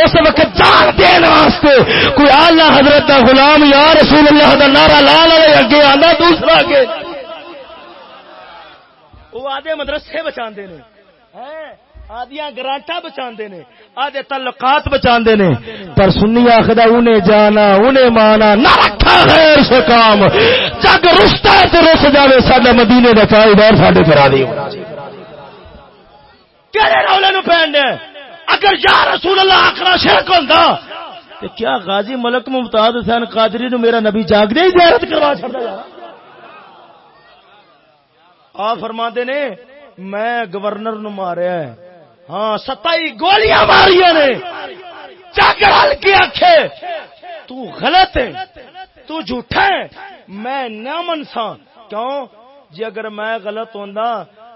اس وقت جان دین واسطے کوئی آلہ حضرت دا غلام یا رسول اللہ دا نعرہ لا لے اگے آنا دوسرا اگے۔ وہ آدھے مدرسے بچا نے۔ آدیا گرانٹا بچا نے آدھے تعلقات بچا نے۔ پر سنی آخر انہیں جانا، انہیں مانا، نہ رکھا خیر سے کام۔ جگ رستا ہے تو رس جائے سارے مدینے کا قائدار سارے کرا دی کہڑے رولے نو پہن دے؟ اگر یا رسول اللہ آخر شرک ہوتا تو کیا غازی ملک ممتاز حسین قادری نو میرا نبی جاگ دے زیارت کروا چھڑ دیا آ فرما دے نے، میں گورنر نو ماریا ہے۔ ہاں ستائی گولیاں ماریا نے۔ چاکر ہل کے آخے تو غلط ہے تو جھوٹا ہے میں نہ منسا کیوں؟ جی اگر میں غلط ہوں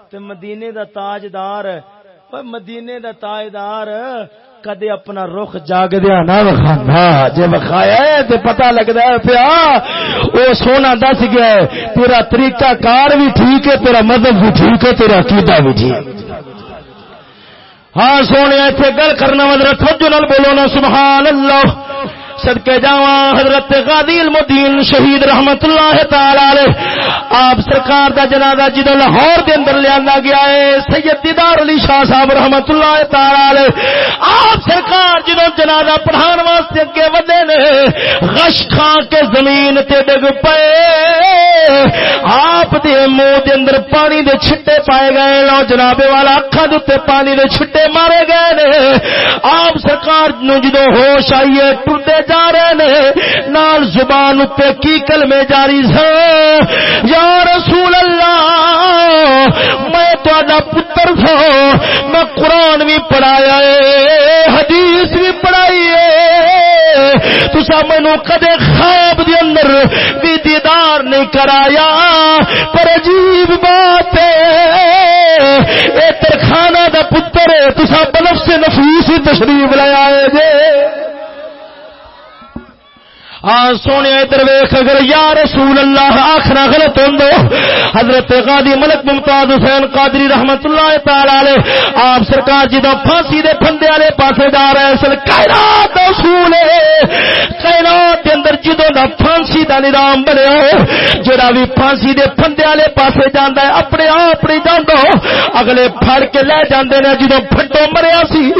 تو مدینے دا تاجدار مدینے دا تاجدار کدے اپنا رخ جاگ دیا نہ وکھانا جی وکھایا تو پتا لگتا ہے پیا وہ سونا دس گیا تیرا طریقہ کار بھی ٹھیک ہے، تیرا مذہب بھی ٹھیک ہے، تیرا عقیدہ بھی ٹھیک ہاں سونے اتنے گل کرنا مدر جو نال بولو نا سبحان اللہ۔ صدقے جاوا حضرت غازی المدین شہید رحمت اللہ تعالی آپ سرکار دا جنازہ جدو لاہور دے اندر لیا گیا ہے، سید دیدار علی شاہ صاحب رحمت اللہ تعالی آپ سرکار جدو جنازہ پڑھان واسطے اگے ودے نے، غش کھان کے زمین تے ڈگ پے آپ دے منہ دے اندر پانی دے چھٹے پائے گئے لو جنابے والا اکھا دے پانی دے چھٹے مارے گئے نے۔ آپ سرکار نو جدو ہوش آئیے ٹردے جا رہے نے، نال زبان اتنے کی کلمے جاری سا یا رسول اللہ، میں تا پتر تھا میں قرآن بھی پڑھایا ہے حدیث بھی پڑھائی ہے تسا مینو کدے خواب دے اندر بھی دیدار نہیں کرایا، پر عجیب بات ہے اے ترخانہ دا پتر ہے تسا بلف سے نفیس تشریف لایا ہے جے۔ ہاں سونے ادھر ویخ اگر یا رسول اللہ آخنا غلط ہوں حضرت قادی ملک ممتاز حسین قادری رحمت اللہ تعالی آپ سرکار جی پھانسی دے پھندے والے پاسے جا رہے سن کائنات اصول کائنات کے اندر جدوں دا پھانسی دا نظام بنیا جڑا بھی پھانسی دے پھندے والے پاسے جاندا ہے، اپنے آپ نہیں جاندا۔ اگلے پھڑ کے لے جاندے نے، جدوں پھٹو مریا سی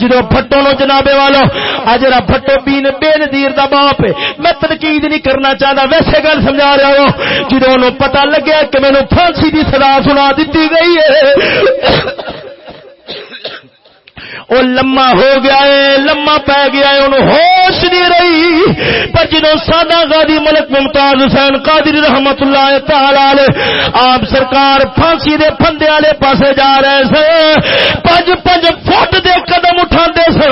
جدوں پھٹو نو جنابے والو، آ، جڑا پھٹو بین بے نذیر دا باپ ہے میں تنقید نہیں کرنا چاہتا۔ ویسے گل سمجھا رہا ہوں جدو پتا لگیا کہ مینو پھانسی کی سزا سنا دیتی گئی ہے۔ وہ لما ہو گیا ہے لما پی گیا ہے، انہوں ہوش نہیں رہی۔ پر جدو سادہ گادی ملک ممتاز حسین قادری رحمت اللہ تعالی آپ سرکار پھانسی دے پھندے والے پاسے جا رہے سن۔ پنج پنج فٹ دے قدم اٹھا دے سن۔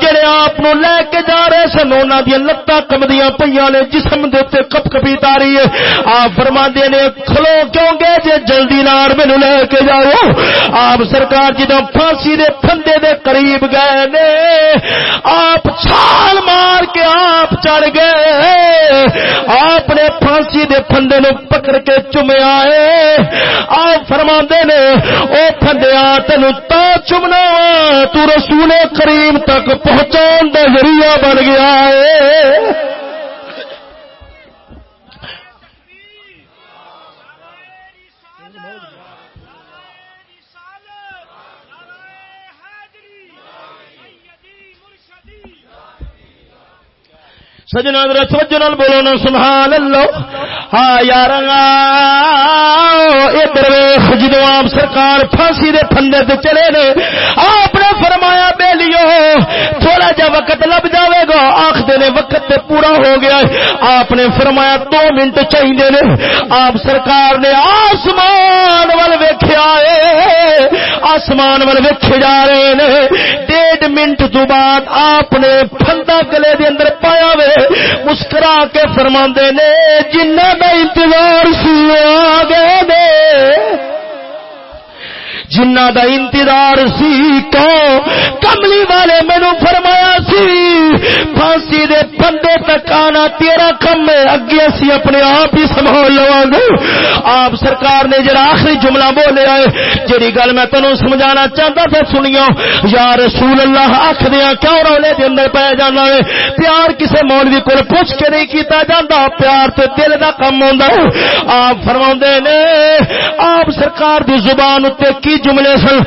جڑے آپ نو لے کے جا رہے سن انہوں دیا لتاں کمدیاں پہ نے جسم دے کپ کپی تاری ہے۔ آپ فرما نے، کھلو کیوں گے جے جلدی نار مینو لے کے جاؤ۔ آپ سرکار جدو پھانسی دے پھندے دے قریب گئے نے۔ آپ چھال مار کے آپ چڑھ گئے۔ آپ نے پھانسی دے پھندے نو پکڑ کے چومیا ہے آپ فرما نے، او پھندیا، تینو تا چمنا تو رسول کریم تک پہنچاؤ دا ذریعہ بن گیا ہے۔ سجنا سجنا بولو نا سبحان اللہ ہاں یار ادھر جدو آپ سرکار پھانسی دے پھندے تے چلے نے، آپ نے فرمایا بے لیو تھوڑا جا وقت لب جاوے گا۔ آخر نے، وقت تے پورا ہو گیا آپ نے فرمایا، دو منٹ چاہیے نے۔ آپ سرکار نے آسمان وال ویخیا آسمان وال ویکھے جا رہے نے۔ ڈیڑھ منٹ تو بعد آپ نے پھندا گلے دے اندر پایا وے۔ مسکرا کے فرما نے جنہ کا انتظار سو آ گئے جنہ دا انتظار سی کو کملی والے مینو فرمایا سی، پھانسی دے پندے تک آنا تیرا کم ہے، اگے سی اپنے آپ ہی سنبھال لوا گے۔ آپ سرکار نے جڑا آخری جملہ بولے آئے جڑی گل میں تینوں سمجھانا چاہتا تھا، سنیو۔ یا رسول اللہ آخ دیا کیوں رولے دے اندر پہ جانا ہے؟ پیار کسے مولوی کو پوچھ کے نہیں کیتا جاتا پیار تو دل کا کم ہوندا ہے۔ آپ فرما نے، آپ سرکار دی زبان اتنے کی جملے سن۔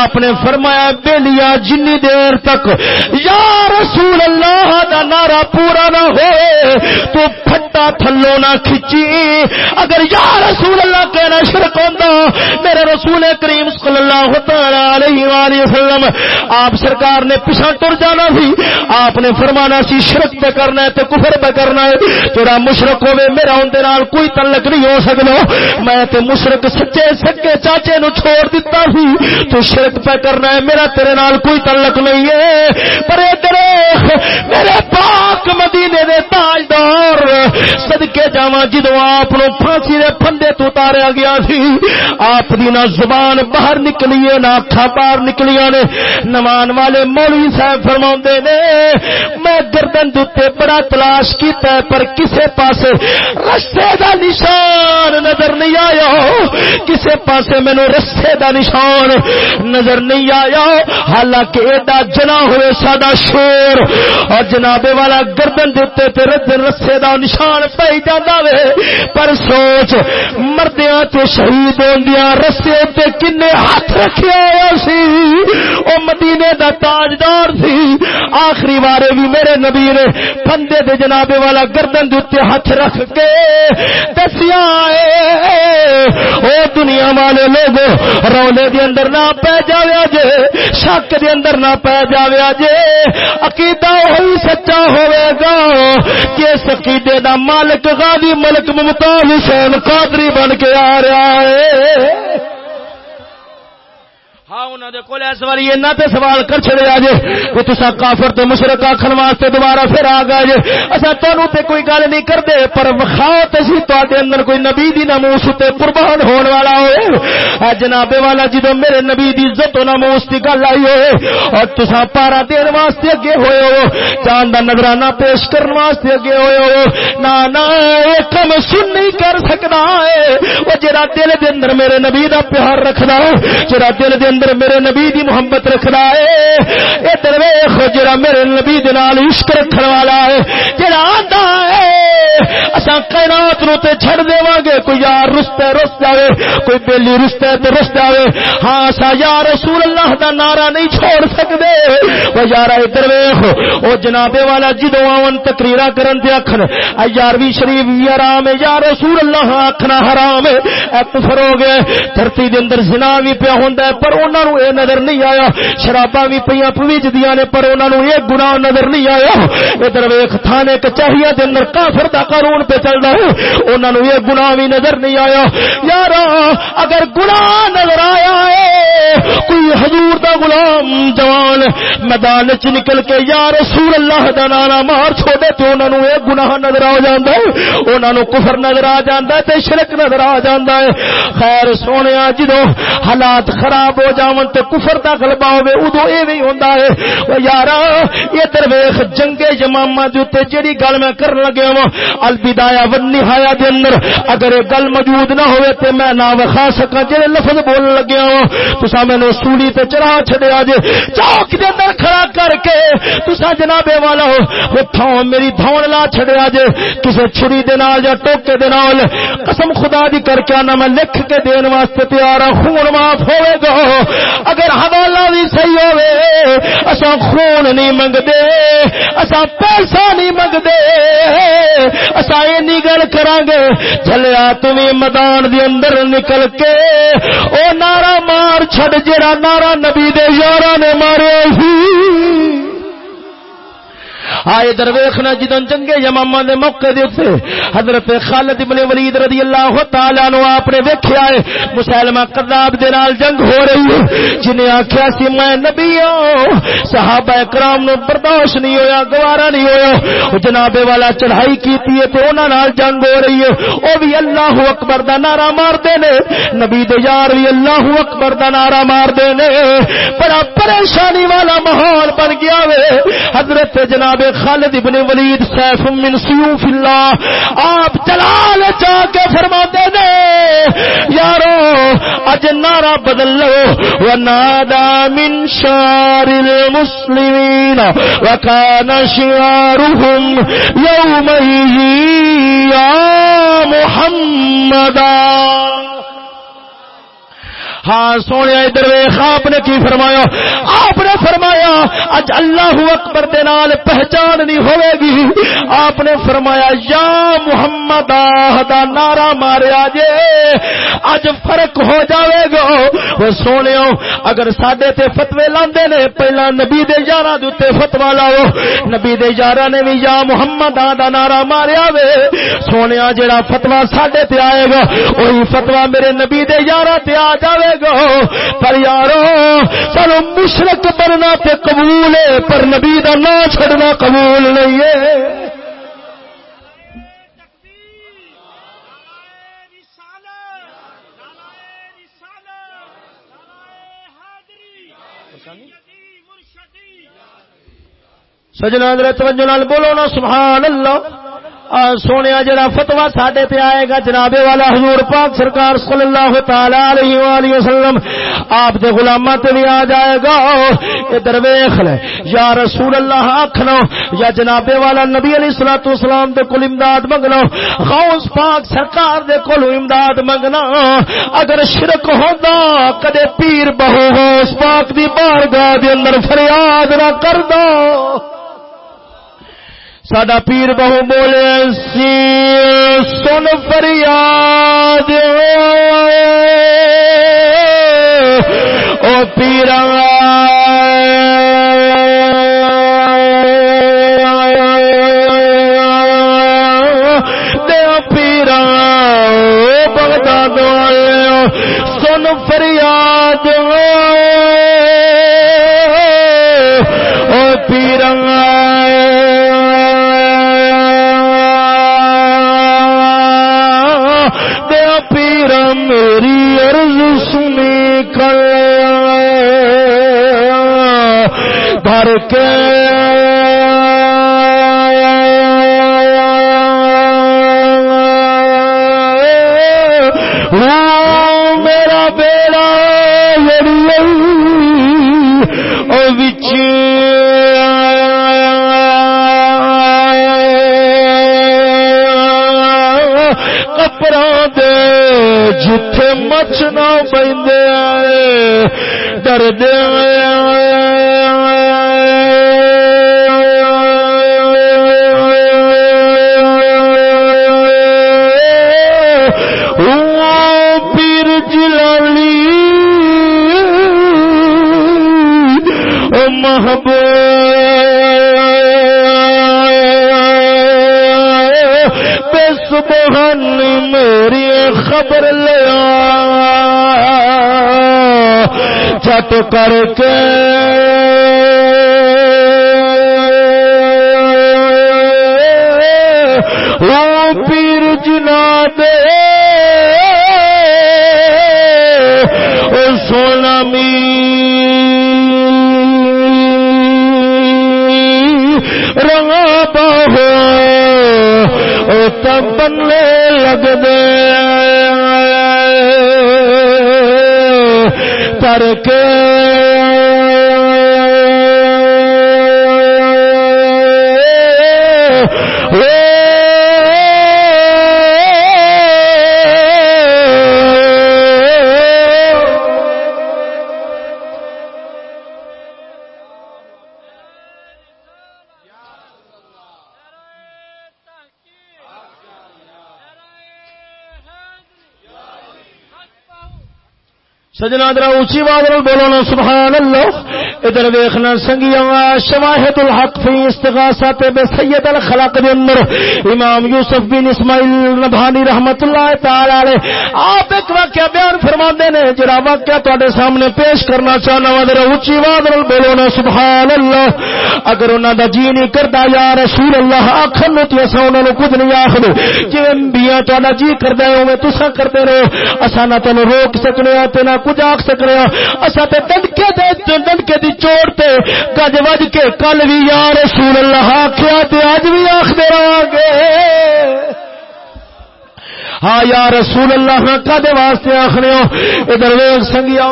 آپ نے فرمایا بے لیا جنی دیر تک۔ یا رسول اللہ، دا نعرہ پورا نہ ہوئے تو پھٹا تھلو نہ کھچی۔ اگر یا رسول اللہ کہنا شرک ہوتا، میرے رسول کریم صلی اللہ علیہ وآلہ وسلم، آپ سرکار نے پیچھا ٹر جانا سی۔ آپ نے فرمانا سی، شرک پہ کرنا ہے تو کفر پہ کرنا ہے۔ تیرا مشرق ہوے میرا اندر کوئی تعلق نہیں ہو سکتا میں تے مشرق سچے سکے چاچے نو چھوڑ دیتا سی؟ تو شرک پہ کرنا ہے، میرا تیرے نال کوئی تعلق نہیں ہے۔ پر ادھر میرے پاک مدینے دے تاجدار، صدقے جاواں جدو آپ نو پھانسی دے پھندے تو اتاریا گیا سی، آپ دی نہ زبان باہر نکلی ہے، نہ اکھا باہر نکلیاں نے۔ نمان والے مولوی صاحب فرماوندے نے، میں گردن دتے بڑا تلاش کیتا ہے، پر کسے پاسے رستے دا نشان نظر نہیں آیا۔ کسے پاسے مینوں رستے دا نشان نظر نہیں آیا۔ حالانکہ ایڈا جنا ہوئے ساڈا شور، اور جنابے والا گردن دیتے تے رد رسے دا نشان پائی جانا وے۔ پر سوچ، مردیاں تے شہید ہوندیاں رسے تے کنے ہاتھ رکھے آیا سی۔ او مدینے دا تاجدار سی۔ آخری بارے بھی میرے نبی نے پندے دے جنابے والا گردن دیتے ہاتھ رکھ کے دسیا او دنیا والے لوگ رولے دے اندر نہ پہ جاویا جے، شک دے اندر نہ پہ جاویا جے۔ عقیدہ وہی سچا ہوئے گا جس عقیدے دا مالک غازی ملک ممتاز حسین قادری بن کے آ رہا ہے۔ ہاں انہوں نے کول اس والی اینا تے سوال کر چھڑیا جے کہ تسا کافر تے مشرک آکھن واسطے دوبارہ پھر آ گئے جے۔ اسا تانوں تے کوئی گل نہیں کردے، پر وخاؤ تے سی تواڈے اندر کوئی نبی دی ناموس تے قربان ہون والا ہوئے۔ جناب والا، جدوں میرے نبی دی عزت و ناموس دی گل آئی ہوئے، اور تسا پارا دین واسطے اگے ہوئے ہو چاند دا نظرانہ پیش کرن واسطے اگے ہوئے ہو۔ نا نا، اے کم سن نہیں کر سکدا اے۔ او جڑا دل دے اندر میرے نبی دا پیار رکھدا جڑا دل دے اندر ادھر میرے نبی دی محبت رکھنا ہے یہ درویش جڑا میرے نبی دال عشق رکھنے والا ہے، جڑا آتا ہے اصا کائنات نو تے چھڑ دے گے کوئی یار رستے رس جائے کوئی بیلی رستے تے رس جائے ہاں اصا یا رسول اللہ دا نعرہ نہیں چھوڑ سکتے وہ یار، ادھر ویخ وہ جنابے والا جدو آن تقریر کرن تے آخر یارویں شریف بھی آرام ہے، یا رسول اللہ آخنا حرام ہے اے کفر ہو گئے دھرتی دے اندر زنا بھی پیا ہوندا ہے، پر انہاں نو اے نظر نہیں آیا شراباں بھی پیاں پویج نے پر انہاں نو اے گناہ نظر نہیں آیا ادھر ویکھ تھانے کچہریاں دے اندر کافر دا قانون پہ چلدا ہے انہاں نو اے گناہ بھی نظر نہیں آیا یار اگر گناہ میدان چ نکل کے یا رسول اللہ دا نام مار چھوڑے تو انہاں نو اے گناہ نظر آ جاندا ہے، انہاں نو کفر نظر آ جاندا ہے تے شرک نظر آ جاندا ہے۔ خیر سونیا جدوں حالات خراب ہو جاون تے کفر دا غلبہ ہوے اودوں ایویں ہوندا ہے۔ او یارا یہ درویش جنگ یمامہ دے تے جڑی گل میں کرن لگا ہوں البدایا ون آیا دے اندر اگر یہ گل موجود نہ ہوئے تے میں نہ وکھا سکا جڑے لفظ بولن لگیا ہوں تسا مینوں سولی تے چڑھا چھڈیا جے۔ چوک دے اندر کھڑا کر کے تسا جنابے والا ہو، وہ تھاؤ میری تھاون لا چھڈیا جے کسے چھری دے نال یا ٹوکے دے نال۔ قسم خدا دی کر کے انا میں لکھ کے دین واسطے تیار ہوں خون معاف ہوے گا۔ اگر حوالہ بھی صحیح ہوے اسا خون نہیں منگدے اسا پیسہ نہیں منگدے۔ اسا اینی گل کران گے چلیا تمہیں میدان دے اندر نکل کے، او نارا مار چھڑ جڑا نارا نبی دے یاراں نے ماریا نہیں۔ آئے درویخنا جدن جنگے یماما دے موقع دے تھے حضرت خالد ابن ولید رضی اللہ تعالیٰ عنہ آپ نے دیکھے آئے مسلمہ قذاب دے نال جنگ ہو رہی ہے۔ جنہیں آکھیا سی، میں نبی ہوں۔ صحابہ اکرام نو برداشت نہیں ہویا، گوارا نہیں ہویا۔ جناب والا چڑھائی کیتی ہے تو انہاں نال جنگ ہو رہی ہے۔ او بھی اللہ اکبر دا نعرہ مار دے نے۔ نبی دے یار بھی اللہ اکبر دا نعرہ مار دے نے۔ بڑا پریشانی والا ماحول بن گیا وے۔ حضرت جناب خالد ابن ولید سیف من سیوف اللہ۔ آپ جلال جا کے فرما دے دے یارو، اج نارا بدل لو۔ ونادا من شار المسلمین وکان شعارهم یومئذ یا محمدا۔ ہاں سونے ادھر ویخ آپ نے کی فرمایا؟ آپ نے فرمایا، اج اللہ اکبر دے نال پہچان نہیں ہوئے گی آپ نے فرمایا، یا محمد دا نعرہ ماریا جے۔ اج فرق ہو جاوے گا۔ وہ سونے اگر سڈے تے فتوے لاندے نے، پہلا نبی دے یارہ دے فتوا لاؤ۔ نبی دے یارہ نے بھی یا محمد دا نعرہ ماریا وے۔ سونے جڑا فتوا سڈے تے آئے گا وہی فتوا میرے نبی دے یارہ تے آ جاوے گا پر یارو چلو مشرق بننا تے قبول ہے، پر نبی دا نا چھڑنا قبول نہیں ہے۔ سجنا توجہ نال بولو نا، سبحان اللہ۔ سونے جڑا فتوا سڈے تے آئے گا جنابے والا حضور پاک سرکار صلی اللہ تعالی علیہ وآلہ وسلم، آپ دے غلاماں تے بھی آ جائے گا۔ اے درویش لے، یا رسول اللہ آکھنا یا جنابے والا نبی علیہ الصلوۃ والسلام دے کول امداد منگنا غوث پاک سرکار دے کول امداد منگنا۔ اگر شرک ہوندا، کدے پیر بہو غوث پاک دی بارگاہ دے اندر فریاد نہ کر دو سڈا پیر بہو بولے سی سن فریاد او پیر پیرا بگتا سن فریاد او پیرا کے میرا بیڑا بچ کپڑا دے جتھے مچنا پہ ڈر دیا محبوب۔ بہن میری خبر لیا چٹ کر کے۔ وہ پیر جنا دے بننے لگ دے کر کے سجنا درا اچھی بات بولو سبحان اللہ ادھر ویخنا سنگیا شواہد الحق فی استغاثات بے سید الخلق دے اندر۔ امام یوسف بن اسماعیل نبھانی رحمت اللہ تعالی علیہ۔ آپ ایک واقعہ بیان فرما دے نے، جڑا واقعہ تواڈے سامنے پیش کرنا چاہنا وا، ذرا اونچی آواز نال بولو نا سبحان اللہ اگر انہاں دا جی نہیں کردا، یا رسول اللہ، آکھن نو تے اساں انہاں نو کچھ نہیں آکھدے جویں انبیاء تواڈا جی کردا ہے، اوویں تساں کردے رہو۔ اساں نہ تینو روک سکنے تے نہ کچھ آخ سکنے اصا تو ڈنکے دے دنکے دی چوڑ تے گج وج کے کل بھی یار رسول اللہ آخیا اج بھی آخ دے رہا گے۔ ہاں یا رسول اللہ ہاں کدے واسطے آخنے ہو ادھر ویگ سنگیا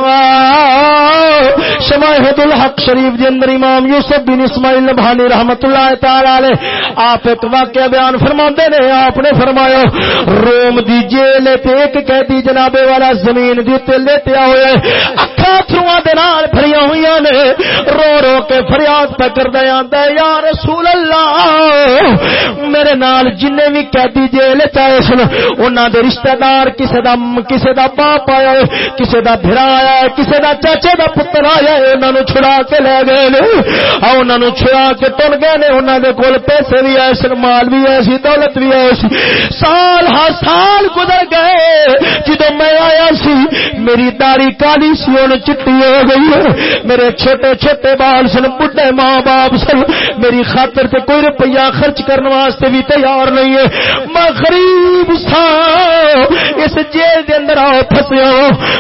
شماہد الحق شریف دے اندر امام یوسف بن اسماعیل نبھانی رحمت اللہ تعالی علیہ آپ ایک واقعہ بیان فرماندے نے، آپ نے فرمایا، روم دی جیل تے ایک قیدی جنابے والا زمین دی تے لیٹیا ہوئے اکھاں تھرواں دے نال بھریاں ہویاں نے، رو رو کے فریاد پہ کردا آندا ہے، یا رسول اللہ، میرے نال جنے بھی قیدی جیل چ آئے سن انہوں دے رشتہ دار کسی دا کسی دا باپ آیا ہے کسی دا بھرا آیا ہے کسی دا چاچے دا پتر آیا ہے انہوں نے چھڑا کے لے گئے نے۔ انہوں نے چھڑا کے ٹر گئے نے انہوں دے کول پیسے بھی آئے سن، مال بھی آئے سی، دولت بھی آئے سی۔ سال ہا سال گزر گئے جدو میں آیا سی، میری داری کالی سی ان چٹی ہو گئی ہے۔ میرے چھوٹے چھوٹے بال سن، بڈھے ماں باپ سن۔ میری خاطر تے کوئی روپیہ خرچ کرنے واسطے بھی تیار نہیں ہے۔ میں غریب سا اس جیل دے اندر آؤ پھسیا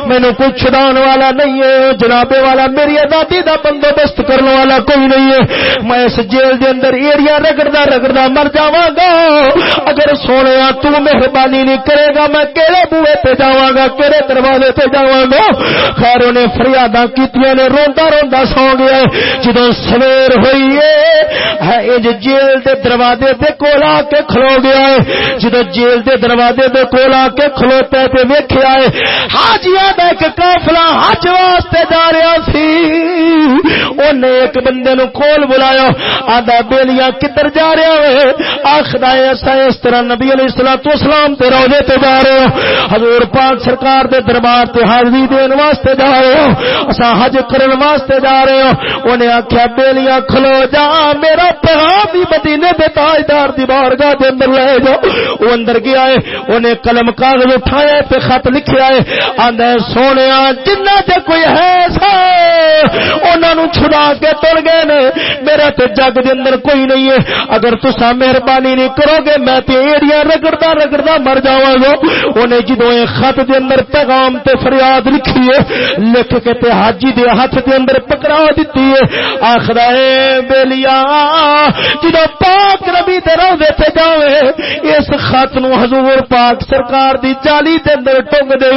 مینو کوئی چھڑان والا نہیں ہے، جنابے والا، میری آزادی دا بندوبست کرنے والا کوئی نہیں ہے۔ میں اس جیل دے اندر ایریا رگڑدا رگڑدا مر جاواں گا۔ اگر سونے تو مہربانی نہیں کرے گا، میں کہڑے بوئے پہ جاواں گا کہڑے دروازے پہ جاواں گا۔ خیر انہیں فریاداں کیتیاں نے، روندا روندا سو گیا جدوں سویر ہوئی ہے اج جیل دے دروازے تے کول آ کے کھلو گیا ہے۔ جدوں جیل دے دروازے دے کول آ کے کھلوتے تے ویکھیا ہے حاجیاں دا ایک قافلہ حج واسطے جا رہا سی۔ اونے ایک بندے نو کول بلایا۔ آندا بیلیاں کدھر جا رہا ہے؟ آکھدا ہے اسا اس طرح نبی علیہ الصلوۃ والسلام تے روزے تے جا رہے ہوں حضور پاک سرکار دے دربار تے حاضری دین واسطے جا رہے ہوں اسا حج کرن واسطے جا رہے ہوں اونے آکھیا، بیلیاں کھلو جا، میرا پیغام بھی مدینے دے تاجدار دی بارگاہ دے اندر لے جاؤ۔ او اندر گیا ہے۔ اونے قلم کاغذ اٹھایا تے خط لکھیا ہے۔ آندا ہے، سونیا، جنہ تے کوئی ہے سا، انہاں نو چھڑا کے تر گئے نے۔ میرا تے جگ دے اندر کوئی نہیں ہے۔ اگر تسا مہربانی نہیں کرو گے، میں تے ایڑیاں رگڑدا رگڑدا مر جاواں گا۔ اونے جدوں اے خط دے اندر پیغام تے فریاد لکھی ہے، لکھ کے تے حاجی دے ہاتھ دے اندر پکڑا دتی ہے۔ آخر ہے بیلیا جدوں پاک نبی دے روزے تے جاوے اس خط نو حضور پاک پاک سرکار دی چالی دے اندر ٹنگ دے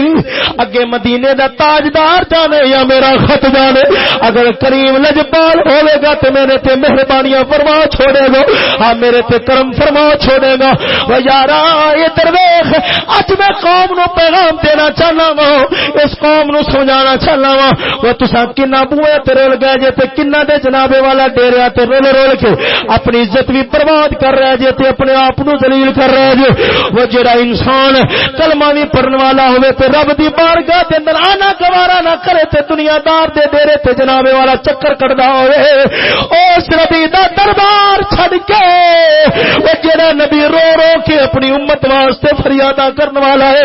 اگے مدینے دا تاجدار جانے یا میرا خط جانے۔ اگر کریم لجپال ہوے گا تے میرے تے مہربانیاں فرما چھوڑے گا۔ ہاں میرے تے کرم فرما چھوڑے گا۔ وہ یارا یہ درویش، اج میں قوم نو پیغام دینا چاہنا وا۔ اس قوم نو سمجھانا چاہنا وا۔ وہ تسا کنا بوئے تے رول گئے جے تے کنا دے جنابے والا ڈیریا تے رول رول کے۔ اپنی عزت بھی برباد کر رہے جے تے اپنے آپ نو ذلیل کر رہے جے۔ وہ جڑا انسان کلمہ بھی پڑھن والا ہوئے تے رب دی بارگاہ دے اندر آنا گوارا نہ کرے تے دنیا دار دے ڈیرے تے جنابے والا چکر کٹدا ہوئے۔ اس نبی دا دربار چھڈ کے وہ جڑا نبی رو رو کے اپنی امت واسطے فریاداں کرن والا ہے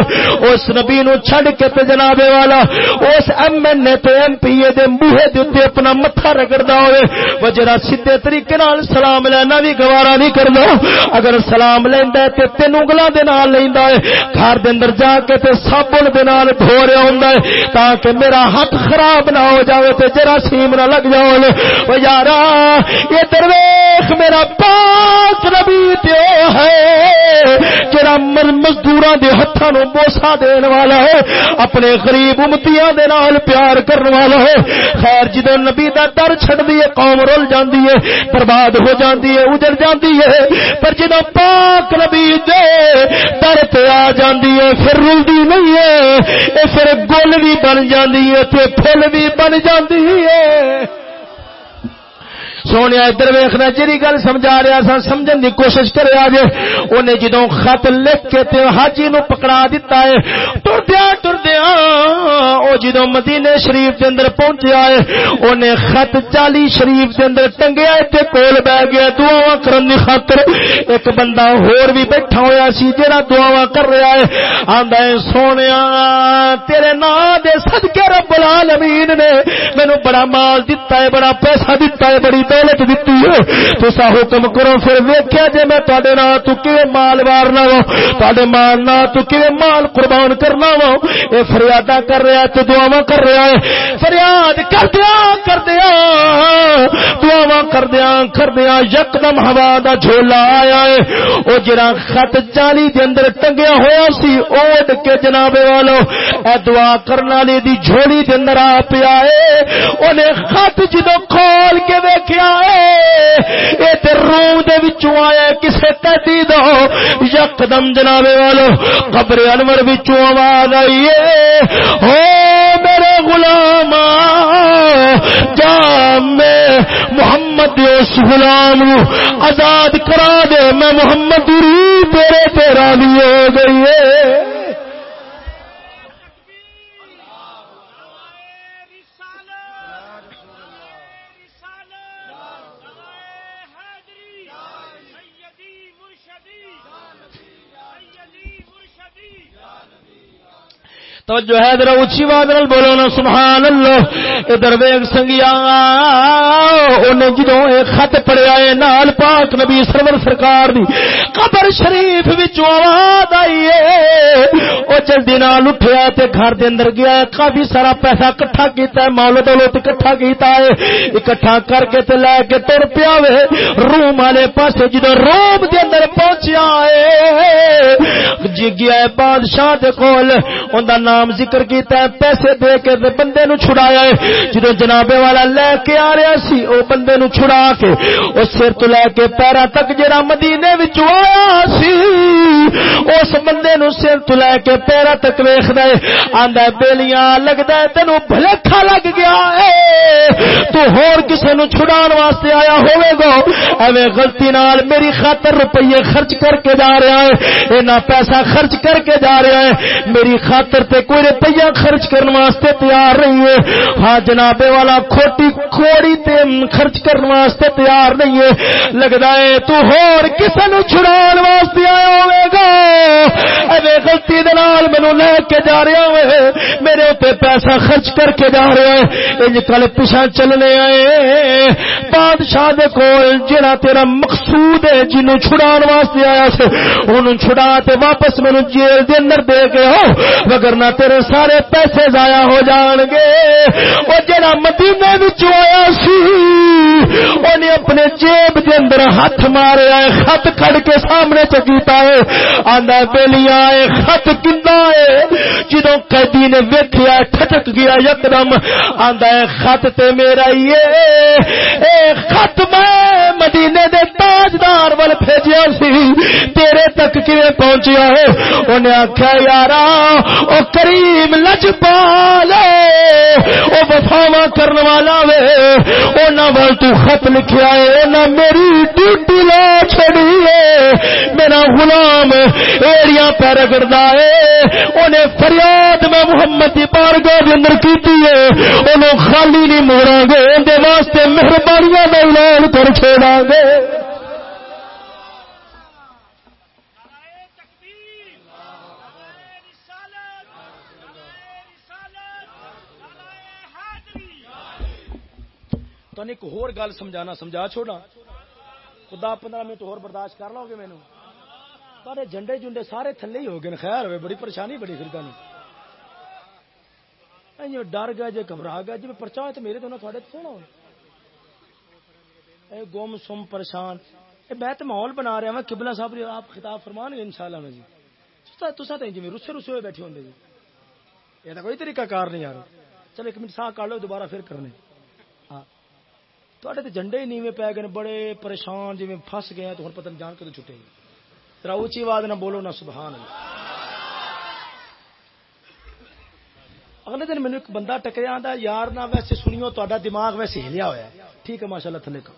اس نبی نو چھڈ کے تے جنابے والا اس ایم این اے تے ایم پی اے دے منہ دے اوتے اپنا متھا رگڑدا ہوئے۔ وہ جڑا سیدھے طریقے نال سلام لینا بھی گوارا نہیں کردا، اگر سلام لیندا تے تین انگلاں دے نال لیندا ہے، گھر دے اندر جا کے تے صابن دے نال دھو رہا ہوندا ہے تاکہ میرا ہاتھ خراب نہ ہو جاوے تے جراثیم نہ لگ جاون۔ او یارا، یہ درویش میرا پاک نبی تے ہے مزدوراں دے ہتھاں نو بوسا دین والا ہے، اپنے غریب امتیاں دے نال پیار کرن والا ہے۔ خیر، جدوں نبی دا در چھڑ دیے قوم رول جاندی ہے، برباد ہو جاندی ہے، اجڑ جاندی ہے۔ پر جدوں پاک نبی دے در تے آ جاندی ہے، پھر رلدی نہیں ہے۔ اے پھر گل بھی بن جاندی ہے، تے پھل بھی بن جاندی ہے۔ سونے ادھر ویخنا جی گل سمجھا رہا سا سمجھن کی کوشش کرے آج انہیں جدو خط لکھ کے تے حاجی نو پکڑا دیتا ہے ٹردیا ٹردیا وہ جدو مدینے شریف کے اندر پہنچیا ہے انہیں خط چالی شریف کے اندر ٹنگیا تے کول بہ گیا۔ دعا کرن دی خاطر ایک بندہ ہور بھی بیٹھا ہویا سی جڑا دعا کر رہا ہے۔ آندا ہے، سونیا، تیرے نام دے صدقے رب العالمین نے مینوں بڑا مال دتا ہے، بڑا پیسہ دتا ہے، بڑی دولت دیتی ہے تو سا حکم کرو پھر ویکیا جی میں تے نا تو مال وارنا وا تے مال نہ تو کہ مال قربان کرنا وا یہ فریاد کر رہا تو دعوا کر رہا ہے فریاد کر دیا کر دیا دعوا کر دیا کر دیا یکدم ہوا دا جھولا آیا ہے وہ جرا خط چالی دے اندر ٹنگیا ہوا سی اوڈ کے جناب والو اے دعا کرنا لی دی جھولی دے اندر آ پیا ہے انہیں خط جدو کھول کے دیکھا روم دے وچوں آیا کسے قیدی دو۔ یکدم جنابے والو، قبر انور وچوں آواز آئی او میرے غلام جا میں محمد اس غلام آزاد کرا دے۔ میں محمد تیرے تیرا بھی ہو گئی ہے۔ توجہ ہے، ذرا اچھی بات نال بولو نا، سبحان اللہ۔ ادھر ویگ سنگیا انہیں جدو ایک خط پڑیا ہے نال پاک نبی سرور سرکار دی قبر شریف وچوں آواز آئی ہے او جلدی نال اٹھیا تے گھر دے اندر گیا کافی سارا پیسہ اکٹھا کیتا ہے مال دولت اکٹھا کیتا ہے اکٹھا کر کے تے لے کے تر پیا وے۔ روم والے پاسے جدو روم دے اندر پہنچیا ہے جی گیا بادشاہ دے کول، اوندا نام ذکر کیتا ہے، پیسے دے کے دے بندے نو چھڑایا ہے۔ جدو جنابے والا لے کے آ رہا سی، او بندے نو چھڑا کے اس سر تو لے کے پیرا تک جڑا مدینے وچ آیا سی، اس بندے نو سر تو لے کے پیرا تک ویکھ دے آندا بیلیاں لگدا ہے، تینو بھلکھا لگ گیا ہے۔ تو ہور کسے نو چھڑان واسطے آیا ہوے گا۔ ایویں غلطی نال میری خاطر روپیے خرچ کر کے جا رہا ہے، اینا پیسہ خرچ کر کے جا رہا ہے۔ میری خاطر تے کوئی روپیہ خرچ کرنے واسطے تیار نہیں ہے۔ ہاں جنابے والا کھوٹی کوڑی تے خرچ کرنے واسطے تیار نہیں ہے۔ لگتا ہے تو ہور کسے نو چھڑان واسطے آیا ہوئے گا۔ اے غلطی دے نال مینوں لے کے جا رہا ہوئے۔ میرے اوپر پیسہ خرچ کر کے جا رہا ہے۔ انج کل پیچھے چلنے آئے۔ بادشاہ دے کول جڑا تیرا مقصود ہے، جنوں چھڑان واسطے آیا سی اونوں چھڑا تے واپس مینوں جیل دے اندر دے کے ہو۔ وگرنہ تیرے سارے پیسے ضائع ہو جان گے۔ وہ جڑا مدینے آیا سی انہیں اپنے جیب کے اندر ہاتھ مارے آئے، خط کھڑ کے سامنے چکیتا ہے۔ آدھا پہلیا آئے، خط کتا ہے؟ جدو قیدی نے ویکیا ٹھٹک گیا یکدم۔ آدھا ہے، خط تے میرا ہی اے خط میں مدینے دے تاجدار وال بھیجیا سی، تیرے تک کیویں پہنچیا ہے؟ انہیں آخیا یارا، او کریم لج پالے۔ او وفاوا کرن والا وے۔ او نہ ول تو خط لکھیا ہے او نہ میری ڈیوٹی لا چھڑی ہے۔ میرا غلام ایڑیاں پہ رگڑدا ہے۔ اونے فریاد میں محمد دی بارگاہ دے اندر کیتی ہے۔ اونوں خالی نہیں موڑاں گے اون دے واسطے مہربانیاں دا اعلان کر چھوڑاں گے۔ تو ایک ہور گل سمجھانا، سمجھا چھوڑا خدا پندرہ منٹ اور برداشت کر لو گے مینو سارے جنڈے جنڈے سارے تھلے ہی ہو گئے، خیر ہوئے، بڑی پریشانی، بڑی پھر تمہیں ڈر گیا جی گھبرا گیا جی پرچا ہے تو میرے تو تھوڑے سونا اے گم سم پریشان۔ اے میں تو ماحول بنا رہا ہوں قبلہ صاحب آپ خطاب فرمان گے انشاءاللہ میں جی۔ تسا تو جی رسے رسے ہوئے بیٹھے ہوں جی۔ یہ تو کوئی طریقہ کار نہیں یار۔ چلو ایک منٹ سا کر لو، دوبارہ پھر کرنے۔ تے جنڈے ہی نیوے پی گئے بڑے پریشان جی فس گئے تو ہوں پتہ جان کدو چھٹے گی ترا اچھی آواز نہ بولو نہ سبحان اللہ اگلے دن مینو ایک بندہ ٹکریا آتا یار نہ ویسے سنیو تا دماغ ویسے ہلیا ہوا ہے ٹھیک ہے ماشاء اللہ تھلے کا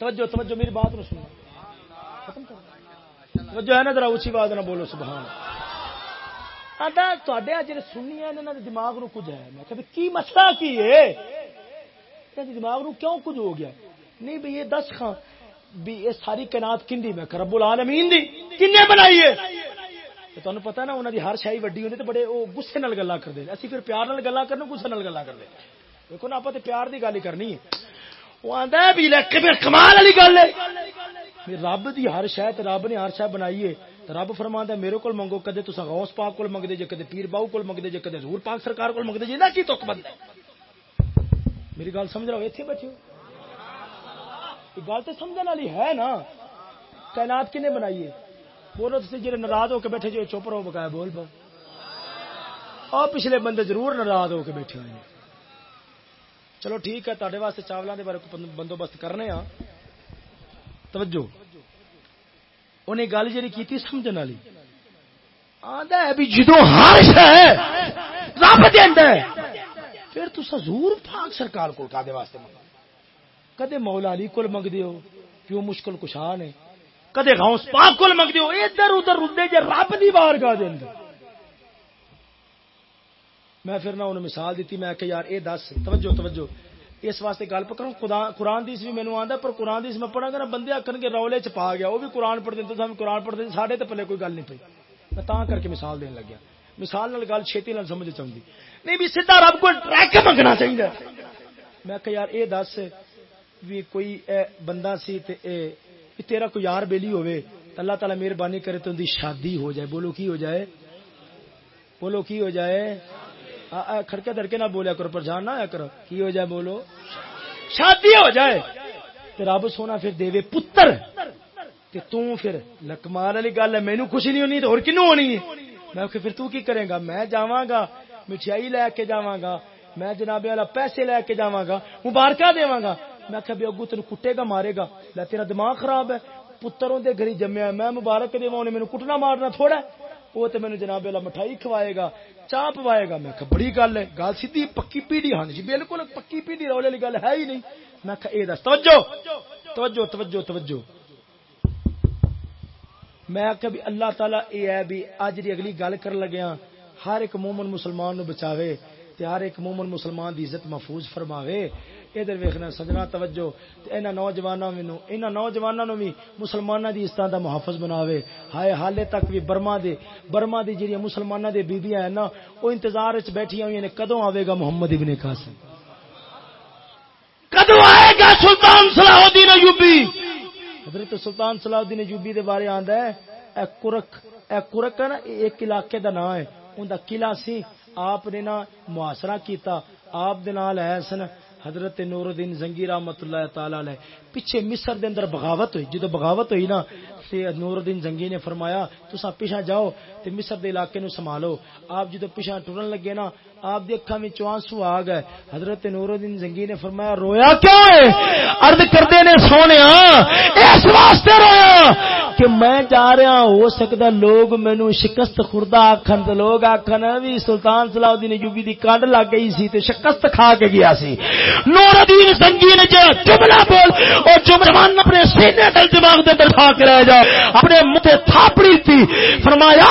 توجہ توجہ میری بات نہ سنو توجہ ہے نا ذرا اچھی بات نہ بولو سبحان آتا تے جی سنی ہے دماغ نو کچھ ہے میں کہ کی مسئلہ کی ہے کہ دماغ نو کیوں کچھ ہو گیا؟ نہیں بھائی یہ دس خاں بھی یہ ساری کنات کن میں رب العالمین دی۔ کنے بنائی ہے؟ تمہیں پتا نا انہوں دی ہر شاہی وڈی ہوتی تو بڑے وہ گسے نال گلا کرتے اسی پھر پیار نال گلا کرنا گسے نال گلا کرتے دیکھو نا آپ تو پیار دی گل ہی کرنی ہے۔ وہ آتا ہے بھی کمال والی گل ہے۔ رب دی ہر شاید رب نے ہر شاید بنائی ہے۔ رب فرما ہے، میرے کو منگو، کدے تو غوث پاک کو منگتے جی کدے پیر باؤ کو منگتے جی کدے زور پاک سرکار کو منگتے جی نہ کی تک بند میری گل سمجھ رہا ہو اتنے بیٹھے گل تو سمجھنے والی ہے نا۔ تعینات کنے بنائی ہے؟ بولو تو جی ناراض ہو کے بیٹھے جو چپ رہو بکایا بول پاؤ۔ اور پچھلے بندے ضرور ناراض ہو کے بیٹھے ہوئے ہیں۔ چلو ٹھیک ہے تے واسطے چاولوں کے بارے بندوبست کرنے ہاں۔ توجہ۔ انہیں گل جی کی سمجھ والی۔ آدھا ہے بھی جدو ہر رب ہے پھر تو حضور پاک سرکار کو کدے واسطے منگا کدے مولا علی کول منگ دیو کیوں مشکل کشا نے؟ کدے غوث پاک کول منگ دیو ادھر ادھر ردے جے رب دی بارگاہ دے اندر۔ میں پھر نہ انہوں مثال دیتی، میں کہ یار، اے دس، توجہ توجہ۔ اس واسطے گل پکڑوں قرآن دیس بھی مینو آتا پر قرآن دیس میں پڑھا گا نا، بندے آخر گے، رولے چ پا گیا، وہ بھی قرآن پڑھتے تو ہم قرآن پڑھتے سارے تو پہلے کوئی گل نہیں پی میں تا کر کے مثال دین لگیا مثال نال گل چھتی نال سمجھ چاہیے نہیں بھی سیدھا رب کو ٹریک منگنا چاہیے۔ میں کہ یار اے دس بھی کوئی اے بندہ سی تے اے تیرا کوئی یار بیلی ہوئے اللہ تعالی مہربانی کرے تو ان شادی ہو جائے۔ بولو کی ہو جائے؟ بولو کی ہو جائے؟ کھڑکے دھڑکے نہ بولیا کرو پر جان نہ آیا کرو۔ کی ہو جائے بولو؟ شادی ہو جائے۔ تے رب سونا پھر دے پتر۔ تے تو پھر لکمال والی گل ہے مینو خوشی نہیں ہونی تو اور کنو ہونی ہے؟ میں پھر تو کی کرے گا? میں جاواں گا مٹھائی لے کے جا گا، میں جناب والا پیسے لے کے جا گا، مبارکہ دے گا. میں کہ اگو تین کٹے گا، مارے گا. لے، تیرا دماغ خراب ہے، پتروں دے گھری جمیا میں مبارک دے انہیں مینو کٹنا مارنا تھوڑا وہ تو مینو جناب والا مٹھائی کھوائے گا، چاہ پوائے گا. میں کہ بڑی گل ہے، گل سی پکی پیڑھی ہاں جی بالکل پکی پیڑھی، رولے والی گل ہے ہی نہیں. میں کہ یہ دس، توجہ توجہ توجہ توجہ میں کہ اللہ تعالی یہ ہے بھی اج دی اگلی گل کر لگیا ہاں، ہر ایک مومن مسلمان نو بچاوے تے ہر ایک مومن مسلمان دی عزت محفوظ فرماوے۔ ادھر ویکھنا سجنا، توجہ۔ تے انہاں نوجواناں نو، انہاں نوجواناں نو بھی مسلماناں دی عزت دا محافظ بناوے۔ ہائے، حالے تک بھی برما دے، برما دی جڑی مسلماناں دے بیبییاں ہیں نا، او انتظار وچ بیٹھی ہوئی نے، کدوں آوے گا محمد ابن قاسم؟ کدوں آئے گا سلطان صلاح الدین ایوبی؟ حضرت سلطان صلاح الدین ایوبی دے بارے آندا ہے، اے کرک اے کرک ہے نا ایک علاقے دا نام ہے۔ اوندا قلعہ سی، آپ نے نا محاصرہ کیتا، آپ دے نال ہے سن حضرت نور الدین زنگی رحمت اللہ تعالی علیہ، پیچھے مصر دے اندر بغاوت ہوئی۔ جدو بغاوت ہوئی نا، تے نور الدین زنگی نے فرمایا تسا پیچھے جاؤ تے مصر دے علاقے نو سنبھالو۔ آپ جدو پیچھے ٹرن لگے نا، آپ دی اکھاں وچ آنسو آ گئے۔ حضرت نور الدین زنگی نے فرمایا، رویا کیوں ہے؟ عرض کردے نے، سونیا، اس واسطے رویا۔ کہ میں جا رہا ہو سکتا لوگ مینو شکست خوردہ آخن تو لوگ آخن بھی سلطان صلاح الدین ایوبی دی کانڈ لگ گئی سی تے شکست کھا کے گیا سی۔ نور الدین زنگی نے جو جملہ بول اور جملہ اپنے سینے دل دماغ دے اندر کھا کے رہ جا۔ اپنے منہ تھاپڑی تھی۔ فرمایا،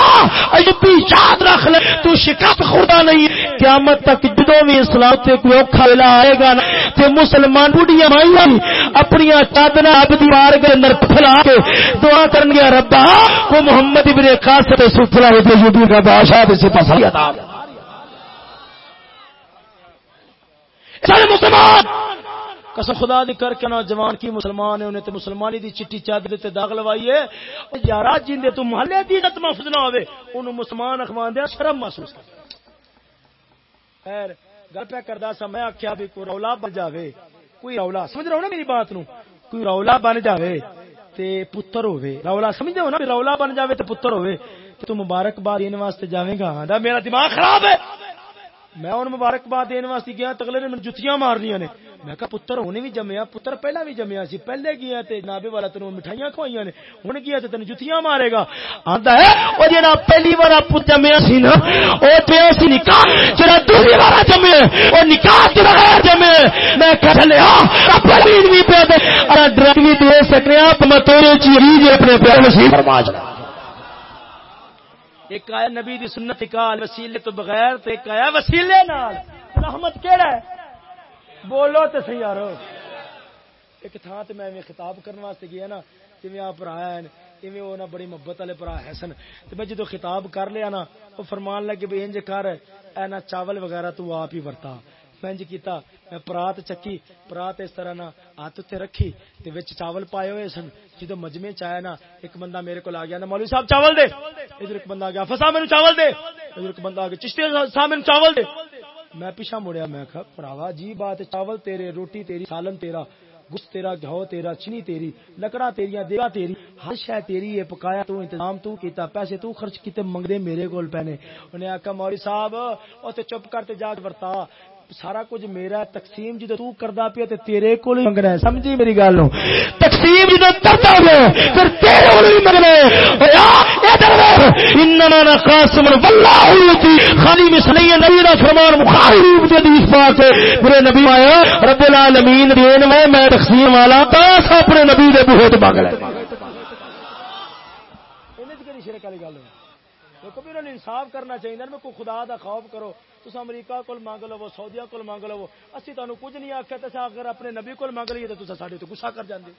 ایوبی یاد رکھ لے، تو شکست خوردہ نہیں۔ قیامت تک جدو بھی اسلام تے کوئی اوکھا ویلا آئے گا نا، تے مسلمان بڑھیا مائیاں اپنی چادر اب دیوار کے اندر پھیلا کے دعا کرن گیا ربا کو محمد ابن قاسم سلسلہ یوبی کا بادشاہ سے پسند عطا مسلمان! قسم خدا دی کر کے نوجوان کی مسلمان ہے، انہیں تے مسلمانی دی چٹی چادر تے داغ لوائی ہے یارا، جن دے تو محلے دی عزت محفوظ نہ ہوے انہوں مسلمان اخوان دے شرم محسوس کر۔ خیر، گل پہ کردا سا، میں آکھیا بھی کوئی رولا بن جاوے۔ کوئی رولا، سمجھ رہا ہوں نا میری بات نو؟ کوئی رولا بن جاوے۔ تے پتر ہوئے رولا سمجھتے ہو نا رولا بن جاوے تے پتر ہوئے تو مبارک مبارکباد دینے واسطے جاویں گا۔ آندا میرا دماغ خراب ہے۔ میں ان مبارک مبارکباد دینے واسطے گیا تگلے نے جتیاں مارنیاں نے۔ میں کہا، پتر ہونے بھی جمیا پتر پہلا بھی جمیا سی۔ پہلے گیا تے نابے والا تینوں مٹھائیاں کھوائیاں نے۔ ہن گیا تے تینوں جتیاں مارے گا۔ آندا ہے، او جڑا پہلی بار پتر جمیا سی نا، او تے سی نکاح، جڑا دوسری بار جمیا او نکاح تے بغیر جمیا میں کہا، چلے ہاں اپنا بھی پہ دے ارا ڈرگ بھی دے سکنے آپ میں تیرے اپنے پیار نصیب فرما جا ایک آیا نبی دی سنت کال وسیلے تو بغیر تے ایک آیا وسیلے نال۔ رحمت کیڑا ہے؟ بولو تو سی یار ایک تھان تے میں خطاب کرنے واسطے گیا نا جی آپ آیا ہے وہ بڑی محبت والے برا ہے سن تو میں جدو خطاب کر لیا نا وہ فرمان لگے بھی انج کر، اے نا چاول وغیرہ تو آپ ہی ورتا۔ میں انج کیتا، میں پرات چکی، پرات اس طرح نا ہاتھ اتنے رکھی تے وچ چاول پائے ہوئے سن۔ جدو مجمے چایا نا ایک بندہ میرے کو آ گیا نا مولوی صاحب چاول دے؟ ادھر ایک بندہ آ گیا، فسا میرے چاول دے؟ ادھر ایک بندہ آ گیا، چشتی صاحب میرے چاول دے؟ میں پیچھا مڑیا، میں کہا، پراوا جی بات چاول تیرے، روٹی تیری، سالن تیرا، گس تیرا گھو تیرا چنی تیری لکڑا تیریا دیوا تیری، ہر شہ تیری ہے، پکایا تو، انتظام تو کیتا، پیسے تو خرچ کیتے، منگدے میرے کول پینے انہیں آکھا، مولوی صاحب او تے چپ کرتے جا کے ورتا سارا کچھ میرا تقسیم جدو تو کردا پیا تے تیرے کول منگنا ہے۔ سمجھی میری گل نو؟ تقسیم جدو کردا ہو پھر تیرے کول ہی منگنا ہے۔ یا ادھر انما نقاسم والله یتی خالی مسلی نبی دا فرمان مخالف دے حدیث پاک میرے نبی آیا، رب العالمین دین میں میں تقسیم والا تا اپنے نبی دے بہت مانگ لے شرک والی گل ہے کبھی انہوں نے انصاف کرنا چاہیے میں کوئی خدا دا خوف کرو۔ تو امریکہ کو مانگ لو سعودیا کو مانگ لو۔ اسی تمہیں کچھ نہیں آخیا تو اگر اپنے نبی کو مانگ لیے تو سارے تو گسا کر جانے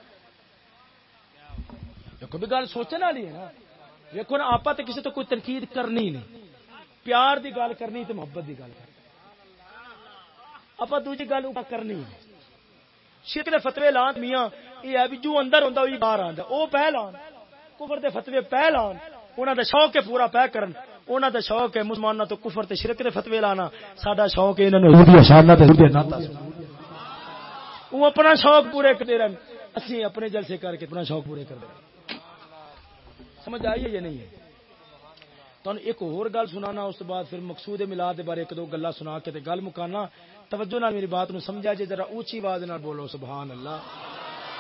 دیکھو، بھی گل سوچنے والی ہے نا۔ دیکھو نا آپ تو کسی تو کوئی تنقید کرنی نہیں۔ پیار دی گل کرنی تو محبت دی گل کرنی۔ آپ دوجی گل کرنی ہے۔ شرک دے فتوی لان، میاں، یہ ہے بھی جو اندر ہوندا، وہی باہر آندا۔ او پہ لان کفر دے فتوی پہ لان انہاں دا شوق ہے پورا پہ کرن۔ انہوں دا شوق ہے مسلمانوں تو کفر تے شرک دے فتوی لانا۔ ساڈا شوق ہے انہاں نو ہودی شانہ تے ہودی ناتا۔ وہ اپنا شوق پورے کرتے رہن۔ اسی اپنے جلسے کر کے اپنا شوق پورے کر دیں سمجھ آئی ہے یا نہیں ہے؟ تو ایک اور گل سنانا، اس بعد پھر مقصود ملاد دے بارے ایک دو گلا سنا کے تے گل مکانا۔ توجہ نال میری بات نو سمجھا جے، ذرا اونچی آواز نال بولو، سبحان اللہ۔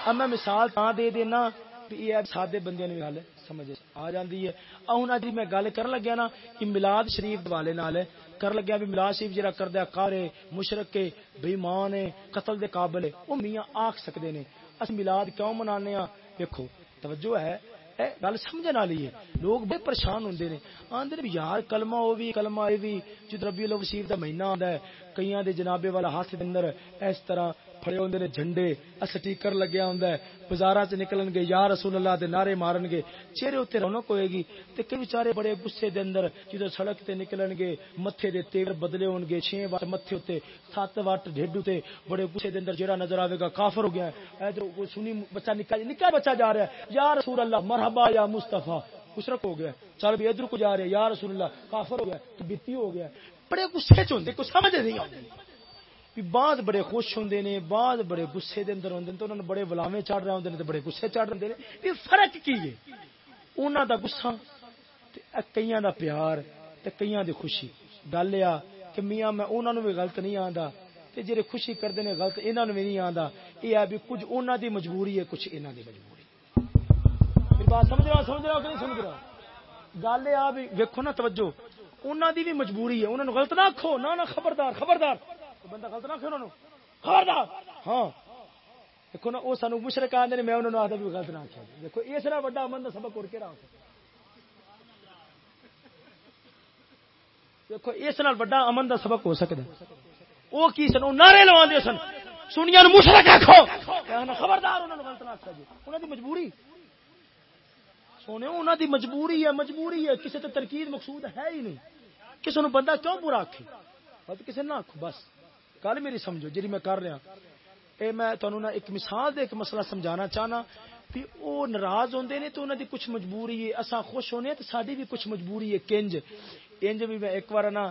اب میں مثال تاں دے دینا کہ یہ سادے بندے نے گل سمجھ آ جاندی ہے۔ ہوں اج میں گل کر لگیا نا کہ ملاد شریف والے نال کر لگیا بھی ملاد شریف جرا کردہ کارے مشرق کے بےمان ہے، قتل دے قابل ہے۔ وہ میاں آکھ سکتے نے۔ اس ملاد کیوں منانے ہاں دیکھو توجہ ہے۔ گل سمجھنے والی ہے۔ لوگ بڑے پریشان ہوندے نے۔ آندے نے یار، کلمہ او بھی کلمہ اے بھی جد ربی الاول شریف دا مہینہ آندا ہے، کئیاں دے جنابے والا ہاتھ دے اندر اس طرح پھڑے ہوندے نے، جھنڈے سٹیکر لگیا ہوندا ہے۔ بازاراں چ نکلن گے، یا رسول اللہ دے نعرے مارن گے۔ چہرے اوتے رونق ہوئے گی۔ تے کئی بیچارے بڑے غصے دے اندر جدو سڑک تے نکلن گے، متھے دے تیر بدلے ہون گے چھ وٹ متھے اوتے سات وٹ ڈھڈ تے بڑے غصے دے اندر جڑا نظر آوے گا، کافر ہو گیا ہے۔ ادھر کوئی سنی بچہ نکا نکا بچہ جا رہا ہے۔ یا رسول اللہ، مرحبا یا مصطفی۔ مشرک ہو گیا چل بھی ادھر کو جا رہے یا رسول اللہ، کافر ہو گیا تو بیتی ہو گیا بڑے غصے چ ہوندے کوئی سمجھ نہیں آتی۔ بعد بڑے خوش ہوں نے، بعد بڑے گسے دے اندر ہوندے تو انہوں نے بڑے ولاوے چڑھ رہے ہوندے نے تے بڑے گسے چڑھ رہے ہیں فرق کی ہے؟ انہاں دا گسا تے کئیاں دا پیار تے کئیاں دی خوشی۔ گل یہ کہ میاں، میں انہاں نو بھی غلط نہیں آندا تے جڑے خوشی کردے نے غلط انہاں نو بھی نہیں آندا۔ یہ ہے بھی کچھ انہاں دی مجبوری ہے، کچھ انہاں دی مجبوری۔ بات سمجھ رہا سمجھ رہا کہ نہیں سمجھ رہا؟ گل یہ آ بھی، ویکھو نا توجہ، انہاں دی بھی مجبوری ہے، انہاں نو غلط نہ آکھو، نہ نہ خبردار خبردار۔ بندہ غلط نہ کھڑو خبردار۔ ہاں۔ دیکھو نا، وہ سانو مشرق آدھے میں انہوں نے آدھا بھی غلط نہ آخیا دیکھو، اس طرح بڑا امن کا سبق اڑ کے رہا دیکھو، اس نال بڑا امن کا سبق ہو سکتا وہ کی سن؟ نعرے لوا دے سن سنیا مشرق آخو خبردار، انہوں نے غلط نہ آخیا جی۔ انہوں کی مجبوری۔ سونے انہوں دی مجبوری ہے مجبوری ہے۔ کسی تے ترکیب مقصود ہے ہی نہیں۔ کسی نے بندہ کیوں برا آخے کسی نہ آخو بس۔ گل میری سمجھو جی میں کر رہا۔ اے میں تمہیں نہ ایک مثال دے ایک مسئلہ سمجھانا چاہنا بھی وہ ناراض ہوندے نے تو انہوں دی کچھ مجبوری ہے اسا خوش ہونے تو ساری بھی کچھ مجبوری ہے کنج انج بھی میں ایک بار نا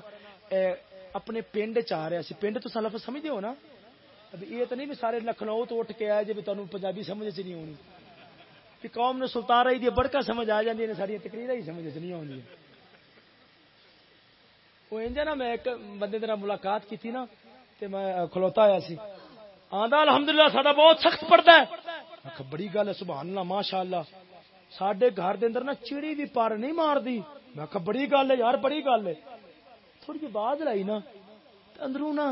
اپنے پنڈ چ آ رہا سی۔ پنڈ تو لفظ سمجھتے ہو نا؟ ابھی یہ تو نہیں بھی سارے لکھنؤ تو اٹھ کے آئے جی تمہیں پنجابی سمجھ چ نہیں ہونی۔ کہ قوم نے سلطان رہی دی، بڑکا سمجھ آ جاندی نے ساری تقریر ہی سمجھ چ نہیں آوندی۔ وہ انجا نا میں ایک بندے دے ملاقات کی تھی نا تے میں کھلوتا آیا سی۔ آندا، الحمدللہ، ساڈا بہت سخت پڑدا ہے۔ بڑی گل ہے سبحان اللہ ماشاءاللہ۔ ساڈے گھر دے اندر نا چڑی بھی پر نہیں ماردی میں کہ بڑی گل ہے یار، بڑی گل ہے۔ تھوڑی جی آواز لائی نا اندروں نا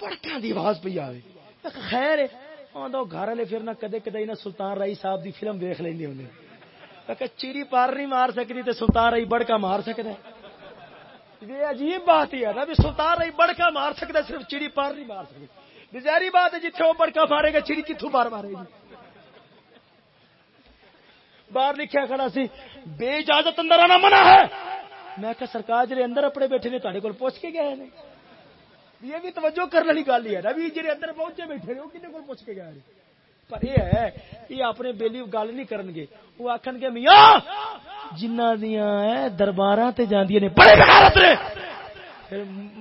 پڑکاں دی آواز پئی آوے۔ خیر ہے۔ آندا گھر والے پھر نہ کدے کدے نہ سلطان رائی صاحب دی فلم ویکھ لیندے ہوندے۔ کہ چیری پار نہیں مار سکتی تے سلطان رائی بڑکا مار سکدا ہے۔ یہ عجیب بات ہی ہے نا بھی سلطان رائی بڑکا مار سکدا صرف چیری پار نہیں مار سکتی ظاہری بات ہے جتھے وہ بڑکا مارے گا چیری کتھوں بار مارے گی؟ باہر لکھیا کھڑا سی، بے اجازت اندر آنا منع ہے۔ میں کہ سرکار جڑے اندر اپنے بیٹھے نے تاڑے کول پوچھ کے گئے نے۔ یہ بھی توجہ کرنے والی گل ہی ہے نا، بھی جڑے اندر پہنچے بیٹھے نے، وہ کنے کول پوچھ کے گئے نے؟ پر یہ ہے، یہ اپنے بیلی گل نہیں کرن گے وہ آکھن گے میاں! جنہ دیاں اے درباراں تے جاندیاں نے، بڑے بغیرت نے۔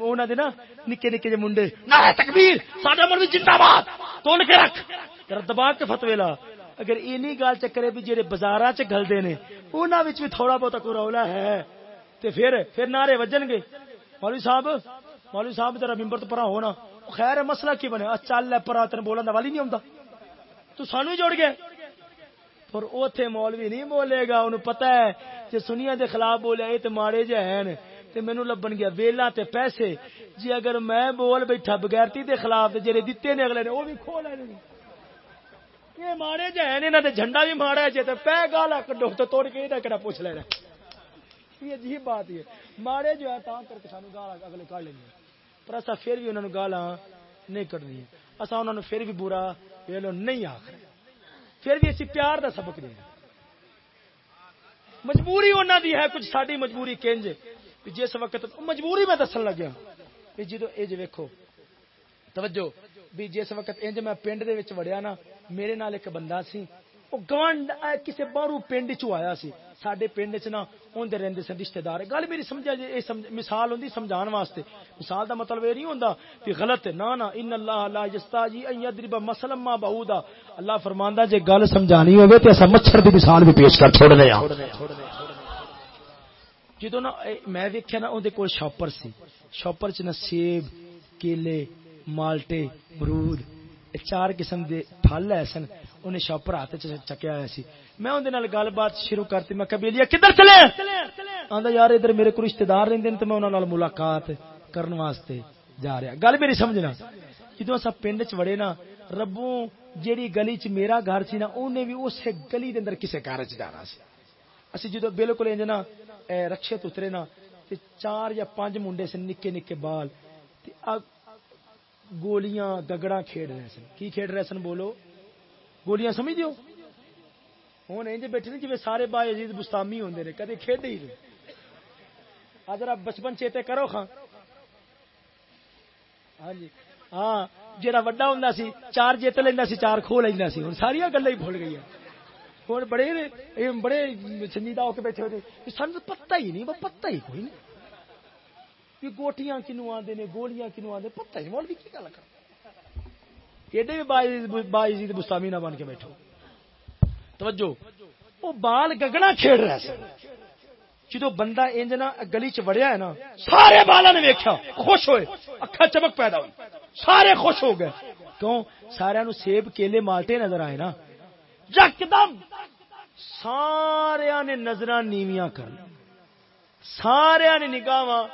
انہاں دے نا نکے نکے جے منڈے، نعرہ تکبیر، ساڈا مولوی زندہ باد تون کے رکھ۔ تیرا دبا کے فتوی لا۔ اگر اینی گل چکرے بھی جڑے بازاراں چ گلدے نے، انہاں وچ بھی تھوڑا بہت کو رولا ہے۔ تے پھر پھر نعرے وجن گے۔ مولوی صاحب مولوی صاحب تیرا ممبر تو پرا ہونا خیر، مسئلہ کی بنے؟ چل لے پرا تین بولن دا والی نہیں ہوندا۔ تو سانو جوڑ گیا۔ پر اوتھے مولوی نہیں بولے گا، انہوں پتہ ہے جے سنیا دے خلاف بولے اے تے ماڑے جے ہیں تے مینوں لبن گیا ویلا تے پیسے۔ جی اگر میں بول بیٹھا بغیرتی دے خلاف تے جڑے دتے نے اگلے نے او بھی کھو لے یہ ماڑے جے ہیں انہاں دے جھنڈا بھی ماڑا ہے، جے تے پے گالا کڈو تے توڑ کے ایں کڑا پوچھ لینا۔ یہ عجیب بات ہے۔ ماڑے جو ہے تاں کر کے سانو گالا اگلے کڈ لیں پر اسا پھر بھی انہاں نو گالاں نہیں کڈنی اسا انہاں نو پھر بھی برا ویلو نہیں آخر پھر بھی اسی پیار دا سبق دیں مجبوری انہوں دی ہے، کچھ ساری مجبوری کنج جس وقت مجبوری میں دسن لگیا جدو اج ویکو توجہ، بھی جس وقت انج میں پنڈ دے وچ وڑیا نا، میرے نال ایک بندہ سی وہ گوانڈ کسی باہرو پنڈ چ آیا سی سڈے پنڈ چ نا اندر رہتے سن رشتے دار گل میری سمجھا جی یہ مثال ہوں سمجھان واسطے مثال دا مطلب یہ نہیں ہوں کہ غلط ہے نہ ان اللہ لا جستا جی ادرب مسلم بہودا اللہ فرماندا جے گل سمجھانی ہوے تے اسا مچھر دی مثال بھی پیش کر چھوڑنے ہاں جدوں نا میں ویکھیا نا اون کول شاپر سی شاپر چ نا سیب کیلے مالٹے مرود چار قسم دے پھل ہے سن انہیں شاپر ہاتھ چکیا ہوا سی۔ میں اندر گل بات شروع کرتی، میں کبھی کدھر چلے؟ آندا، یار، ادھر میرے کو رشتہ دار رہتے تو میں انہوں ملاقات کرنے واسطے جا رہا۔ گل میری سمجھنا جدو اصا پنڈ چ وڑے نا، ربوں جیڑی گلی چ میرا گھر سی نا انہیں بھی اس گلی دے اندر کسے گھر چ جانا سی۔ اسی جدو بالکل انج نا رکشے اترے نا، تے چار یا پانچ منڈے سے نکے نکے بال، تے گولیاں دگڑا کھیڑ رہے سن۔ کی کھیڑ رہے سن بولو؟ گولیاں سمجھ دیو ہوں انج بیٹھے جی سارے با عزیز بستامی ہوں نے کدے کھیڈ ہی نہیں۔ آج آپ بچپن چیتے کرو خاں ہاں جی۔ ہاں جا وا ہوں سی، چار جیت لینا سی، چار کھو لینا سی ہوں ساری گلا ہی بھول گئی ہوں بڑے بڑے سنجیدہ ہو کے بیٹھے ہوتے سن پتا ہی نہیں، وہ پتا ہی کوئی نہیں۔ گوٹیاں کنو آدھے نے، گولیاں کنو آدھے پتا ہی نہیں۔ مولوی کی گل کر ایڈے بھی بائی بستامی نہ بن کے بیٹھو۔ توجہ۔ وہ بال گگنا کھیڑ رہا سر۔ جدو بندہ انج نا گلی چ وڑیا ہے نا، سارے بالا نے ویکیا خوش ہوئے۔ اکھا چمک پیدا ہوئی۔ سارے خوش ہو گئے۔ کیوں؟ سارے نو سیب کیلے مالٹے نظر آئے نا۔ یکدم سارے نے نظر نیویاں کر سارے نے نگاہ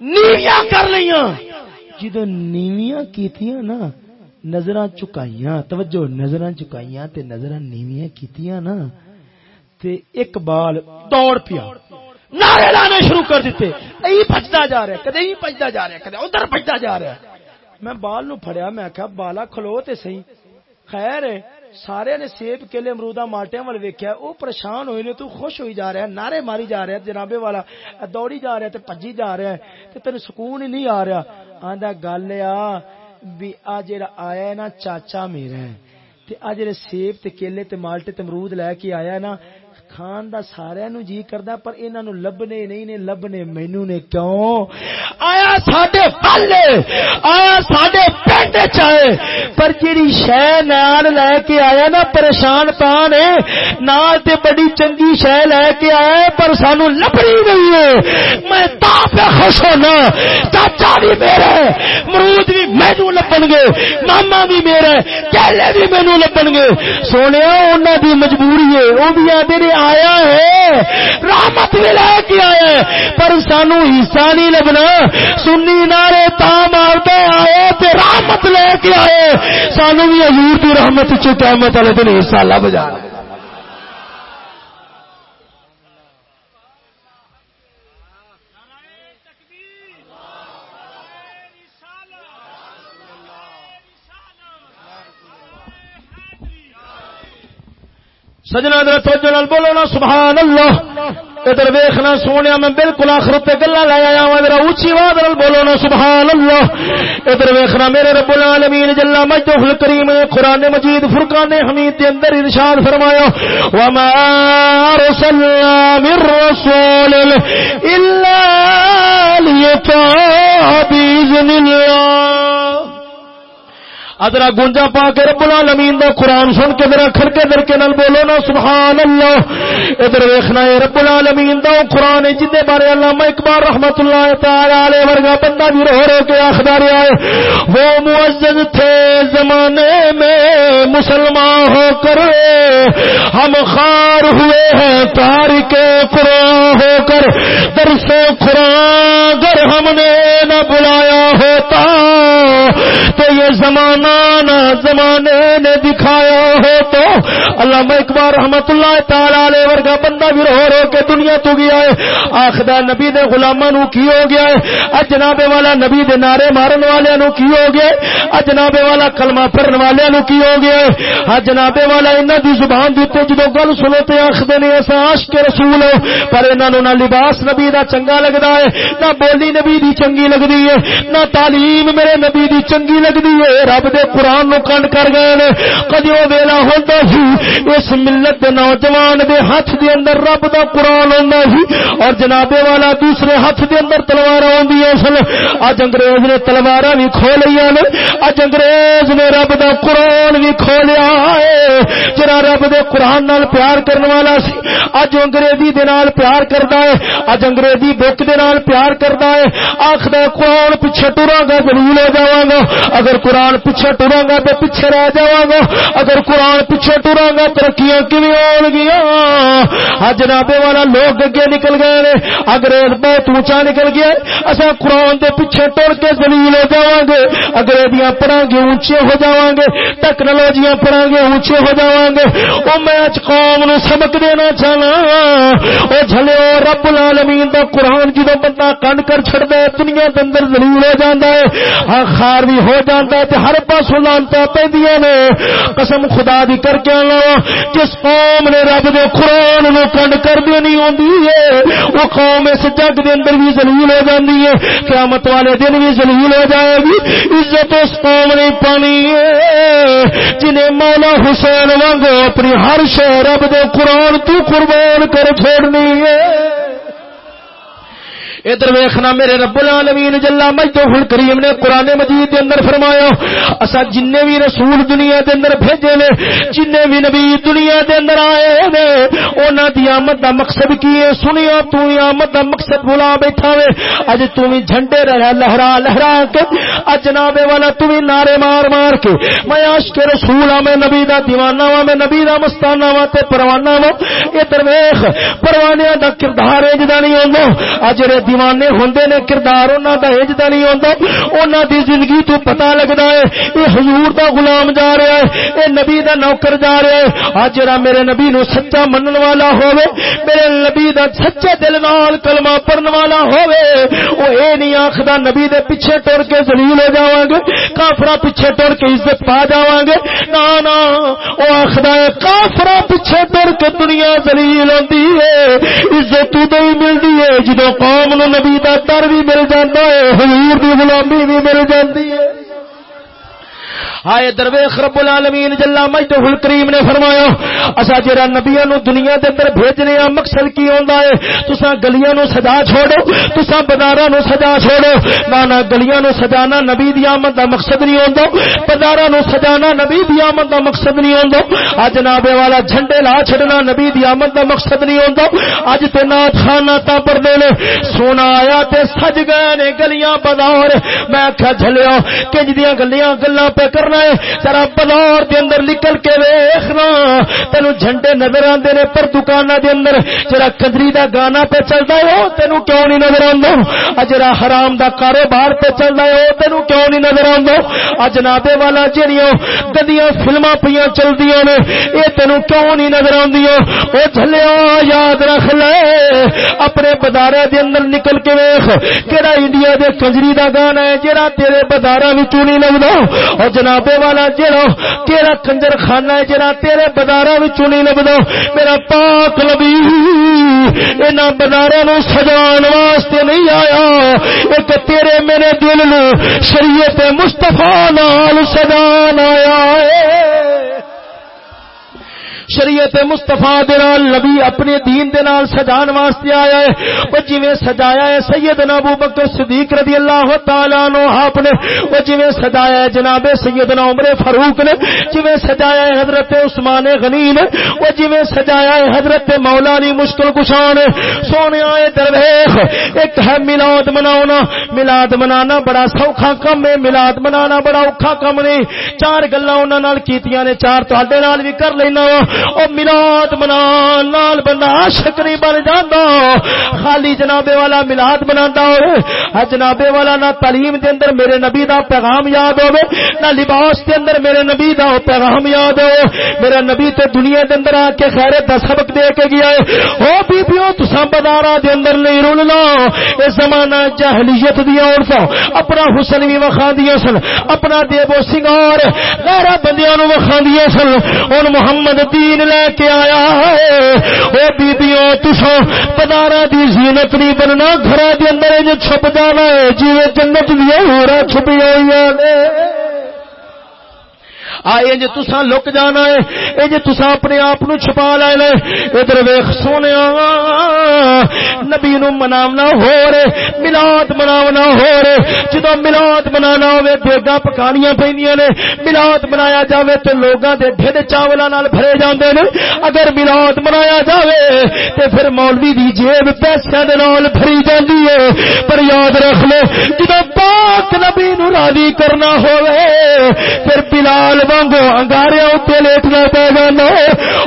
نیویاں کر لیا جدو نیویاں کیتیاں نا نظر چکائیاں، توجہ نظر چکائیاں تے نظر نیویاں کیتیاں نا۔ تے ایک بال دوڑ پیا۔ نعرے لانے شروع کر دیتے۔ ای بجدا جا رہا ہے، کدے ہی بجدا جا رہا ہے، کدے ادھر بجدا جا رہا ہے۔ میں بال نو پھڑیا، میں آخیا بالا کھلو تے صحیح خیر ہے سارے نے سیب، کیلے امرودا مالٹے وال ویکیا وہ پریشان ہوئے نے، تو خوش ہوئی جا رہا ہے۔ نعرے ماری جا رہا ہے، جنابے والا۔ دوڑی جا رہا ہے تے پجی جا رہا ہے۔ تے تین سکون ہی نہیں آ رہا۔ آندا، گل آ بھی آ جڑا آیا ہے نا چاچا میرا ہے۔ تے آ جڑے سیب تے کیلے تے مالٹے تے امرود لے کے آیا ہے نا کھان دا سارے نو جی کردا پر انہاں نو لبنے نہیں نے، لبنے مینوں نے کیوں؟ آیا ساڈے پل آیا ساڈے پنڈ چائے پر جیڑی شہ نال لے کے آیا نا، پریشان تا نے؟ نال تے بڑی چنگی شہ لے کے آیا پر سانو لبڑی نہیں ہے۔ میں تا پہ خوش ہونا، چاچا بھی میرا مرود بھی مینو لبن گے، ماما بھی میرا کیلے بھی مینو لبن گے۔ سونے انہوں دی مجبوری ہے، وہ بھی آدھے نے آیا ہے؟ رحمت بھی لے کے آیا ہے۔ پر سانو حصہ نہیں لبنا۔ سنی نارے تا مارتے آئے تے رحمت لے کے آئے۔ سانو بھی حضور کی رحمت چمت والے دن حصہ لب جانا۔ سجنا در توجہ نال بولو نا سبحان اللہ ادھر ویخنا سونے میں بالکل آخرت پہ گلا لے آیا ہوں۔ ادھر اونچی آواز بولو نا سبحان اللہ ادھر ویخنا میرے رب العالمین جلا مجدہ الکریم، قرآن مجید، فرقان حمید کے اندر ارشاد فرمایا، وما ارسلنا من رسول الا ليطاع باذن الله۔ ادرا گونجا پا کے رب العالمین دا قرآن سن کے ذرا کھڑکے درکے نال بولو نا سبحان اللہ ادھر ویکھنا ہے، رب العالمین دا قرآن جن دے بارے علامہ اقبال رحمت اللہ تعالی علیہ ورگا بندہ بھی رو رو کے آخدا رہا ہے وہ معزز تھے زمانے میں مسلمان ہو کر، ہم خار ہوئے ہیں، تاریخ قرآن ہو کر۔ درس قرآن اگر ہم نے نہ بلایا ہوتا، تو یہ زمانہ زمانے نے دکھایا ہو تو اللہ اقبال رحمت اللہ تعالی علیہ ورگا بندہ بھی رو رو کے دنیا تو گیا ہے۔ آخر نبی دے غلاماں نو کی ہو گیا ہے؟ اجنابے والا نبی دے نعرے مارن والے نو کی ہو گیا ہے؟ اجنابے والا کلمہ پڑھن والے نو کی ہو گیا ہے؟ اجنابے والا انہاں دی زبان دے تے جدوں گل سنو تے آکھدے نے اسا عاشق رسول ہو، پر انہاں نو نہ لباس نبی دا چنگا لگدا ہے، نہ بولی نبی دی چنگی لگدی ہے، نہ تعلیم میرے نبی دی چنگی لگدی ہے، رب دے قرآن نو کنڈ کر گئے نے۔ کدی وہ ویلا ہوتا سی، اس ملت دے نوجوان دے ہاتھ دے اندر رب دا قرآن ہوندا سی اور جنابے والا دوسرے ہاتھ دے اندر تلوار ہوندیاں سن اج انگریز نے تلوار بھی کھو لیا نے۔ اج انگریز نے رب دا قرآن بھی کھو لیا ہے۔ جرا رب دے قرآن نال پیار کرنے والا سی، اج انگریزی دے نال پیار کردا ہے۔ اج انگریزی بک دے نال پیار کردا ہے۔ آکھدا قرآن پیچھے ٹراں گا ذلیل ہو جاواں گا۔ اگر قرآن پیچھے پیچھے ٹراں گا تو پیچھے رہ جاواں گا۔ اگر قرآن پیچھے ٹراں گا ترقیاں کیویں ہون گیاں؟ اج جنابے والا، لوگ اگے نکل گئے نے۔ انگریز بہت اونچا نکل گیا۔ اسا قرآن دے پیچھے ٹر کے ذلیل ہو جاواں گے۔ انگریزیاں پڑھاں گے، اونچے ہو جاواں گے۔ ٹیکنالوجیاں پڑھاں گے، اونچے ہو جاواں گے۔ او میں اج قوم نو سبق دینا چاہنا۔ او جھلے رب العالمین دا قرآن جدو بندہ کنڈ کر چھڑدا ہے، دنیا دے اندر ذلیل ہو جاندا ہے۔ ہاں خار بھی ہو جاندا ہے تے ہر پاسوں لانتا پیندیاں نے۔ قسم خدا دی کر کے آنا جس قوم نے رب دے قرآن نو کنڈ کر دینی ہوندی ہے، وہ قوم اس جگ دے اندر بھی ذلیل ہو جاندی ہے۔ قیامت والے دن بھی ذلیل ہو جائے گی۔ عزت اس قوم نے پانی ہے، جنہیں مولا حسین وانگو اپنی ہر شہر رب دے قرآن تو قربان کر چھوڑنی ہے۔ ادھر ویخنا میرے رب العالمین، جلا مجدہ کریم نے قرآن مجید دے اندر فرمایا، اسا جن بھی رسول دنیا دے اندر بھیجے نے جن بھی نبی دنیا دے اندر آئے نے انہاں دی آمد دا مقصد کی ہے؟ سنیا تو آمد دا مقصد بلا بیٹھا وے، اج تو بھی جھنڈے رہا لہرا لہرا کے، اج جناب والا تو بھی نعرے مار مار کے، میں عاشق رسول ہاں میں نبی دا دیوانہ ہاں میں نبی دا مستانہ ہاں تے پروانہ ہاں۔ ادھر ویکھ، پروانیاں دا کردار اجدا نہیں ہوندا اج رے دیوانے ہوندے نے کردار انہاں دا اجدا نہیں ہوندا۔ انہاں دی زندگی تو پتہ لگدا ہے، اے حضور دا غلام جا رہا ہے، اے نبی دا نوکر جا رہا ہے۔ اج جڑا میرے نبی نو سچا منن والا ہوے میرے نبی دا سچے دل نال کلمہ پڑھن والا ہوے او اے نہیں آکھدا نبی دے پیچھے ٹر کے ذلیل ہو جاواں گے، کافراں پیچھے ٹر کے عزت پا جاواں گے۔ نا نا او آکھدا ہے، کافراں پیچھے ٹر کے دنیا ذلیل ہوندی ہے عزت تو ہی ملدی ہے۔ جدوں قوم نبی دا در بھی مل جاتا ہے حضور دی غلامی بھی مل جاتی ہے۔ آئے درویخ رب العالمین جلا مجدہ الکریم نے فرمایا، اسا جرا نبیاں نو دنیا دے اندر بھیجنے آ مقصد کی ہوندا ہے؟ تساں گلیاں نو سجا چھوڑو، تساں بازاراں نو سجا چھوڑو۔ نا نا گلیاں نو سجانا نبی دی آمد دا مقصد نہیں ہوندا بازاراں نو سجانا نبی دی آمد دا مقصد نہیں ہوندا اج جناب والا جھنڈے لا چھڑنا نبی دی آمد دا مقصد نہیں ہوندا اج تے نات خانہ تا پردے نے سونا آیا تے سج گئے نے، گلیاں بازار میں آکھیا جھلیا، کنج دیاں گلیاں گلاں پہ کرنا ہے، ذرا بازار دے اندر نکل کے ویکھنا تینو جھنڈے نظر آندے نے پر دکاناں دے اندر۔ جڑا کجری دا گانا پہ چلدا ہے، او تینو کیوں نہیں نظر آندا؟ اجرا حرام دا کاروبار پہ چلدا ہے، او تینو کیوں نہیں نظر آندا؟ اج جنابے والا جڑیاں گدیاں فلماں پیاں چلدیاں نے، اے تینو کیوں نہیں نظر آندیاں؟ او جھلیا، یاد رکھ لے۔ اپنے بازارے دے اندر نکل کے ویکھ کیڑا انڈیا دے کنجری دا گانا ہے جڑا تیرے بازاراں وچ نہیں لگدا او جنابے والا جڑا کیڑا کنجر خانہ ہے جڑا تیرے بازاراں وچوں نہیں لبدا، میرا پاک نبی انہاں بازاراں نو سجان واسطے نہیں آیا۔ ایک تیرے میرے دل نو شریعت مصطفی نال سجان آیا ہے۔ شریعت مستفا نبی اپنے دین دے نال سجان واسطے آیا ہے۔ وہ جویں سجایا ہے سیدنا ابو بکر صدیق رضی اللہ تعالی عنہ، آپ نے وہ جویں سجایا ہے جناب سیدنا عمر فاروق نے، جویں سجایا ہے حضرت عثمان غنی نے، وہ جویں سجایا ہے حضرت مولا علی مشکل کشان سونے آئے درویش، ایک ہے میلاد مناونا۔ میلاد منانا بڑا سوکھا کم ہے، میلاد منانا بڑا اوکھا کم نہیں۔ چار گلاں انہاں نال کیتیاں نے، چار تواڈے نال بھی کر لینا او ملاد منا نال بندہ عاشق نہیں بن جاندا خالی جنابے والا ملاد بناندا ہوے جنابے والا نہ تعلیم دے اندر میرے نبی دا پیغام یاد ہوے نہ لباس دے اندر میرے نبی دا پیغام یاد ہو میرا نبی تے دنیا دے اندر آ کے خیر دا سبق دے کے گیا ہے۔ او بیبیوں تساں بازاراں دے اندر نہیں رولنا اے زمانہ جاہلیت دی عورتاں، اپنا حسن وی وکھاندیاں سن۔ اپنا دیو سنگار غیرہ بندیاں نو وکھاندیاں سن۔ ہن محمد دی دین لے کے آیا ہے۔ او بیبیوں پدارا دی زینت نہیں بننا گھر دے اندر چھپ جانا ہے۔ جی جنت دیا ہورا چھپی ہوئی نے آئے جی تسا لک جانا ہے، اے جی تسا اپنے آپ نو چھپا لے ادھر ویخ سونے نبی نو مناونا ہو رہے، ملاد مناونا ہو رہے جدو ملاد منانا ہوئے دیگا پکانیاں پہنیاں نے، ملاد منایا جاوے تو لوگاں دے ڈھڈ چاولا نال بھرے جاندے نے، اگر ملاد منایا جاوے تے پھر مولوی دی جیب پیسے دے نال بھری جاندی ہے۔ پر یاد رکھ لو جدو پاک نبی نو راضی کرنا ہوئے، پھر بلال وانگو انگارے اتنے لیٹنا پی جانا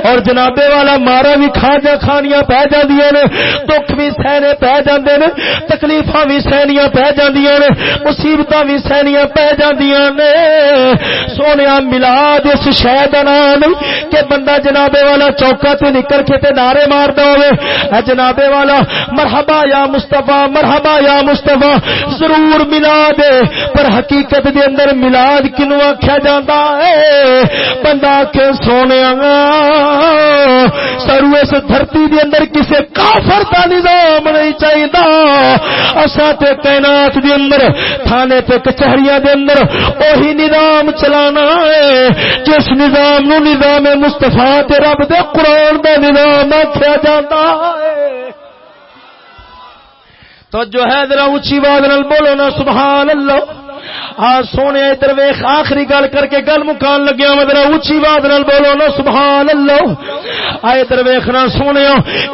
اور جنابے والا مارا بھی کھا جا کھانیاں پی جاندیاں نے۔ دکھ بھی سہنے پی جاندے نے۔ تکلیفاں بھی سہنیاں پی جاندیاں نے۔ مصیبتاں بھی سہنیاں پی جاندیاں نے۔ سونیا ملاد اس شہ کا نام کہ بندہ جنابے والا چوکا تے نکل کے تے نعرے ماردا ہوے جنابے والا، مرحبا یا مصطفی، مرحبا یا مصطفی، ضرور ملاد پر حقیقت دے اندر ملاد کنو آکھیا جاندا ہے؟ بندہ کے سونے سرو اس دھرتی دے اندر کسے کافر کا نظام نہیں چاہیے اصا تے تعینات دے اندر، تھانے تے کچہریاں دے اندر وہی نظام چلانا ہے۔ جس نظام نو نظام مستفا تے رب دے قرآن دا نظام آخیا جاتا ہے۔ تو جو ہے، ذرا اچھی بات بولو نا، سبحان اللہ۔ آ سونے ادھر ویخ، آخری گل کر کے گل مکان لگیا مدر اچھی بات نال بولو نا سبحان اللہ آئے ادھر ویخنا سونے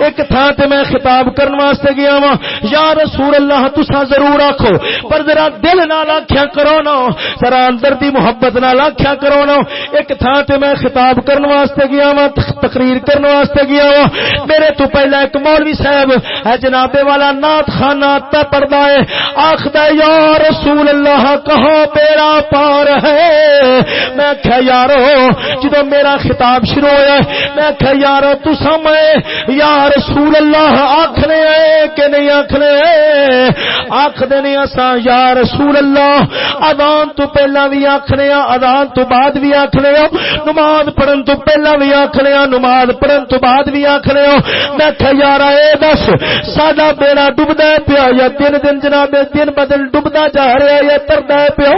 ایک تھان تے میں خطاب کرنے واسطے گیا وا یا رسول اللہ تسا ضرور آخو پر ذرا دل نال آخیا کرو نا، ذرا اندر دی محبت نال آخیا کرو نا۔ ایک تھان تے میں خطاب کرنے واسطے گیا وا تقریر کرنے واسطے گیا وا میرے تو پہلا ایک مولوی صاحب ہے جنابے والا نات خانہ تا پڑدا ہے، آخدا یا رسول اللہ کہاں بیڑا پار ہے؟ میں کہا، یارو، جدو میرا خطاب شروع ہوا میں کہا، یارو تو سمے یا رسول اللہ آخنے کہ نہیں آخنے آخ دینے اسا یا رسول اللہ، اذان تو پہلا بھی آکھنے ہاں اذان تو بعد بھی آکھنے ہاں نماز پڑھن تو پہلا بھی آکھنے ہاں نماز پڑھن تو بعد بھی آکھنے ہاں میں کہ یار اے دس، ساڈا بیڑا ڈوبدا پیا یا دن دن جناب دن بدل ڈوبدا جا رہا ہے یا تردا ہے پیا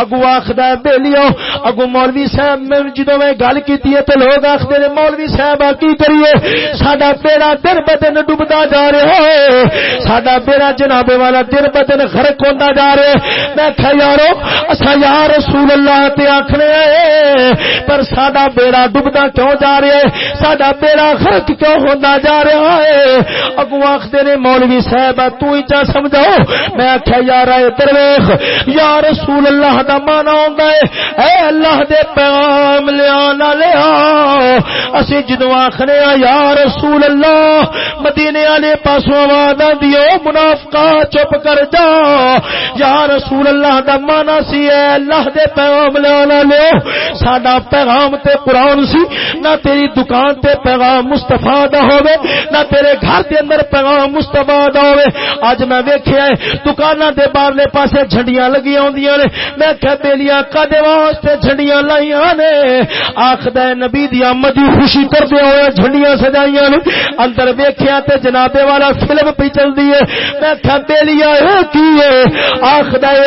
اگو آکھدا ہے بیلیو اگو مولوی صاحب میں جدوں میں گل کیتی ہے تے لوگ آکھدے نے، مولوی صاحب کی کریے، ساڈا بیڑا دن بدن ڈوبدا جا رہا ہے، ساڈا بیڑا جناب والا دن بدن غرق ہوندا جا رہا ہے۔ میں کہ یارو اسا یا رسول اللہ تے آکھنے پر ساڈا بیڑا ڈوبدا کیوں جا رہا ہے؟ ساڈا بیڑا غرق کیوں ہوندا جا رہا ہے؟ اگو آخدے نے، مولوی صاحب تو ہی چا سمجھاؤ۔ میں آکھیا یار اے درویش، یا رسول اللہ دا مانا ہوندا ہے، اے اللہ دے پیغام لیانا لیا۔ اسی جدو آخنے یا رسول اللہ، مدینے والے پاسوں آواز آندی او منافقا، چپ کر جا۔ یا رسول اللہ دا مانا سی، اے اللہ دے پیغام لیانا لیا۔ ساڈا پیغام تے قرآن سی، نہ تیری دکان تے پیغام مصطفی دا ہوے نہ تیرے گھر دے اندر پیغام مصطفی دا ہوے اج میں ویکھیا ہے، دکاناں دے باہرلے پاسے جھنڈیاں لگی ہوندیاں نے، میں کہ بیلیاں کدے واسطے جھنڈیاں لائیاں نے۔ آکھدا ہے نبی دی آمد دی خوشی کردے ہوئے جھنڈیاں سجائیاں نے۔ اندر ویکھیا تے جنابے والا فلم پہ چلدی ہے۔ میں کہ بیلیاں کی ہے؟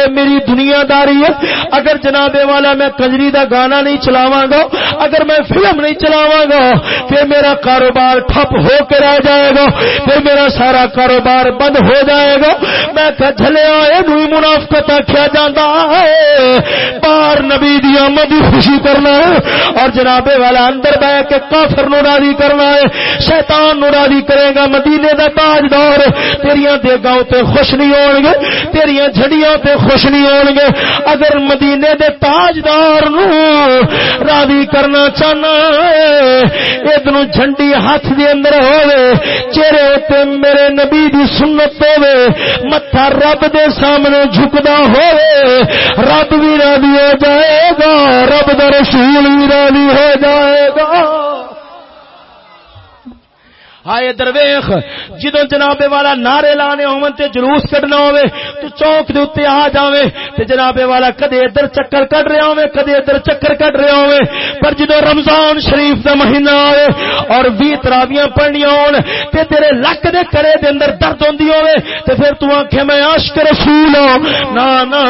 میری دنیا داری ہے۔ اگر جنابے والا میں کنجری دا گانا نہیں چلاواں گا، اگر میں فلم نہیں چلاواں گا، پھر میرا کاروبار ٹھپ ہو کے رہ جائے گا۔ پھر میرا سارا کاروبار بند ہو جائے گا۔ میں جلیا یہ منافقت آخیا جاتا ہے۔ پار نبی دی آمد کی خوشی کرنا ہے اور جنابے والا اندر بہ کے کافر نو راضی کرنا ہے۔ شیطان نو راضی کرے گا، مدینے دا تاج دور تیریاں دیگاں تے خوش نہیں ہون گے، تیریاں جھڑیاں تے خوش نہیں ہون گے۔ اگر مدینے دے تاجدار نو راضی کرنا چاہنا ہے ادھر جھنڈی ہاتھ دے اندر ہوئے چہرے تے میرے نبی دی سنت ہوئے متھا رب دے سامنے جھکدا ہوئے رب بھی راضی ہو جائے گا رب دا رسول بھی راضی ہو جائے گا۔ ہائے درویخ جدو جنابے والا نعرے لانے ہون تے جلوس کڈنا ہوے تو چوک دے اوتے آ جاوے، تے جنابے والا کدے ادھر چکر کڈ رہا ہوے کدے ادھر چکر کڈ رہا ہوے پر جدو رمضان شریف دا مہینہ آئے اور 20 تراویاں پڑھنیاں ہون، تے تیرے لک دے کرے دے اندر درد ہوندی ہوے تے پھر تو آکھے میں عاشق رسول ہوں نا نا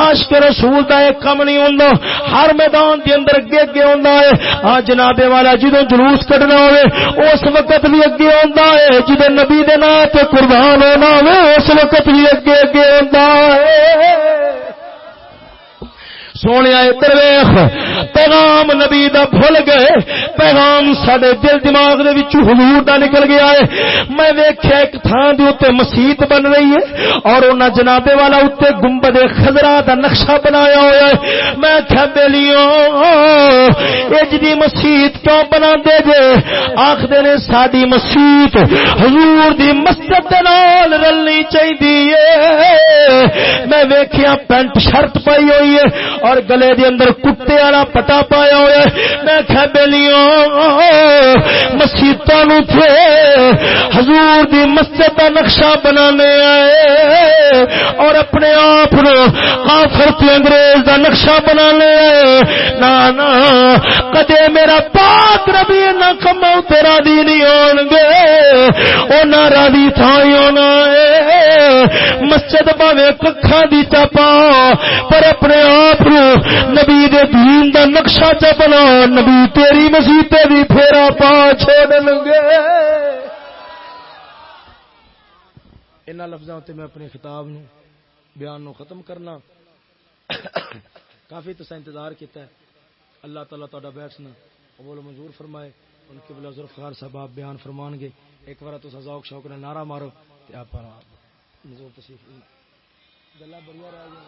عاشق رسول دا ایک کم نہیں ہوندا۔ ہر میدان دے اندر اگے اگے ہوندا ہے۔ ہاں جنابے والا جدو جلوس کڈنا ہوے اس وقت بھی اگے آتا ہے نبی دے نام تے قربان ہونا ہو اس وقت بھی اگے اگے آتا ہے۔ سونے ادھر ویخ پیغام نبی دا بھول گئے۔ پیغام سڈے دل دماغ دے وچ حضور دا نکل گیا ہے۔ میں ویکھیا ایک تھان دے اوتے مسجد بن رہی ہے اور انہاں جنابے والا اوتے گنبد خضرا دا نقشہ بنایا ہوا ہے۔ میں کہیا بیلیو اج دی مسجد کیوں بنا دے جے؟ آکھ نے، ساڈی مسجد حضور دی مسجد دے نال رلنی چاہیے میں ویکھیا، پینٹ شرٹ پائی ہوئی ہے اور گلے دے اندر کتے والا پٹا پایا ہوا میں کہہ بیلیوں مسیطوں تھے حضور دی مسجد کا نقشہ بنانے آئے اور اپنے آپ کافر تے انگریز دا نقشہ بنانے آئے نا نا کدے میرا پاک ربی نہ کما تیرا دی نہیں آن گے او نہ راضی تھا ہونا ہے مسجد باوے ککھا دی چپا پر اپنے آپ نبی دے دین دا نقشہ چ بنا، نبی تیری مسیطے بھی پھیرا پا چھوڑ لگے ان لفظوں تے میں اپنے خطاب نو بیان نو ختم کرنا۔ کافی تو انتظار کیتا ہے۔ اللہ تعالیٰ تا بیٹھنا قبول منظور فرمائے، ان کے بلا ذوالفقار صاحب آپ بیان فرمان گے۔ ایک بار تو ذوق شوق نے نعرہ مارو تے آپ نظور تشریف گلا بڑھیا رہ گیا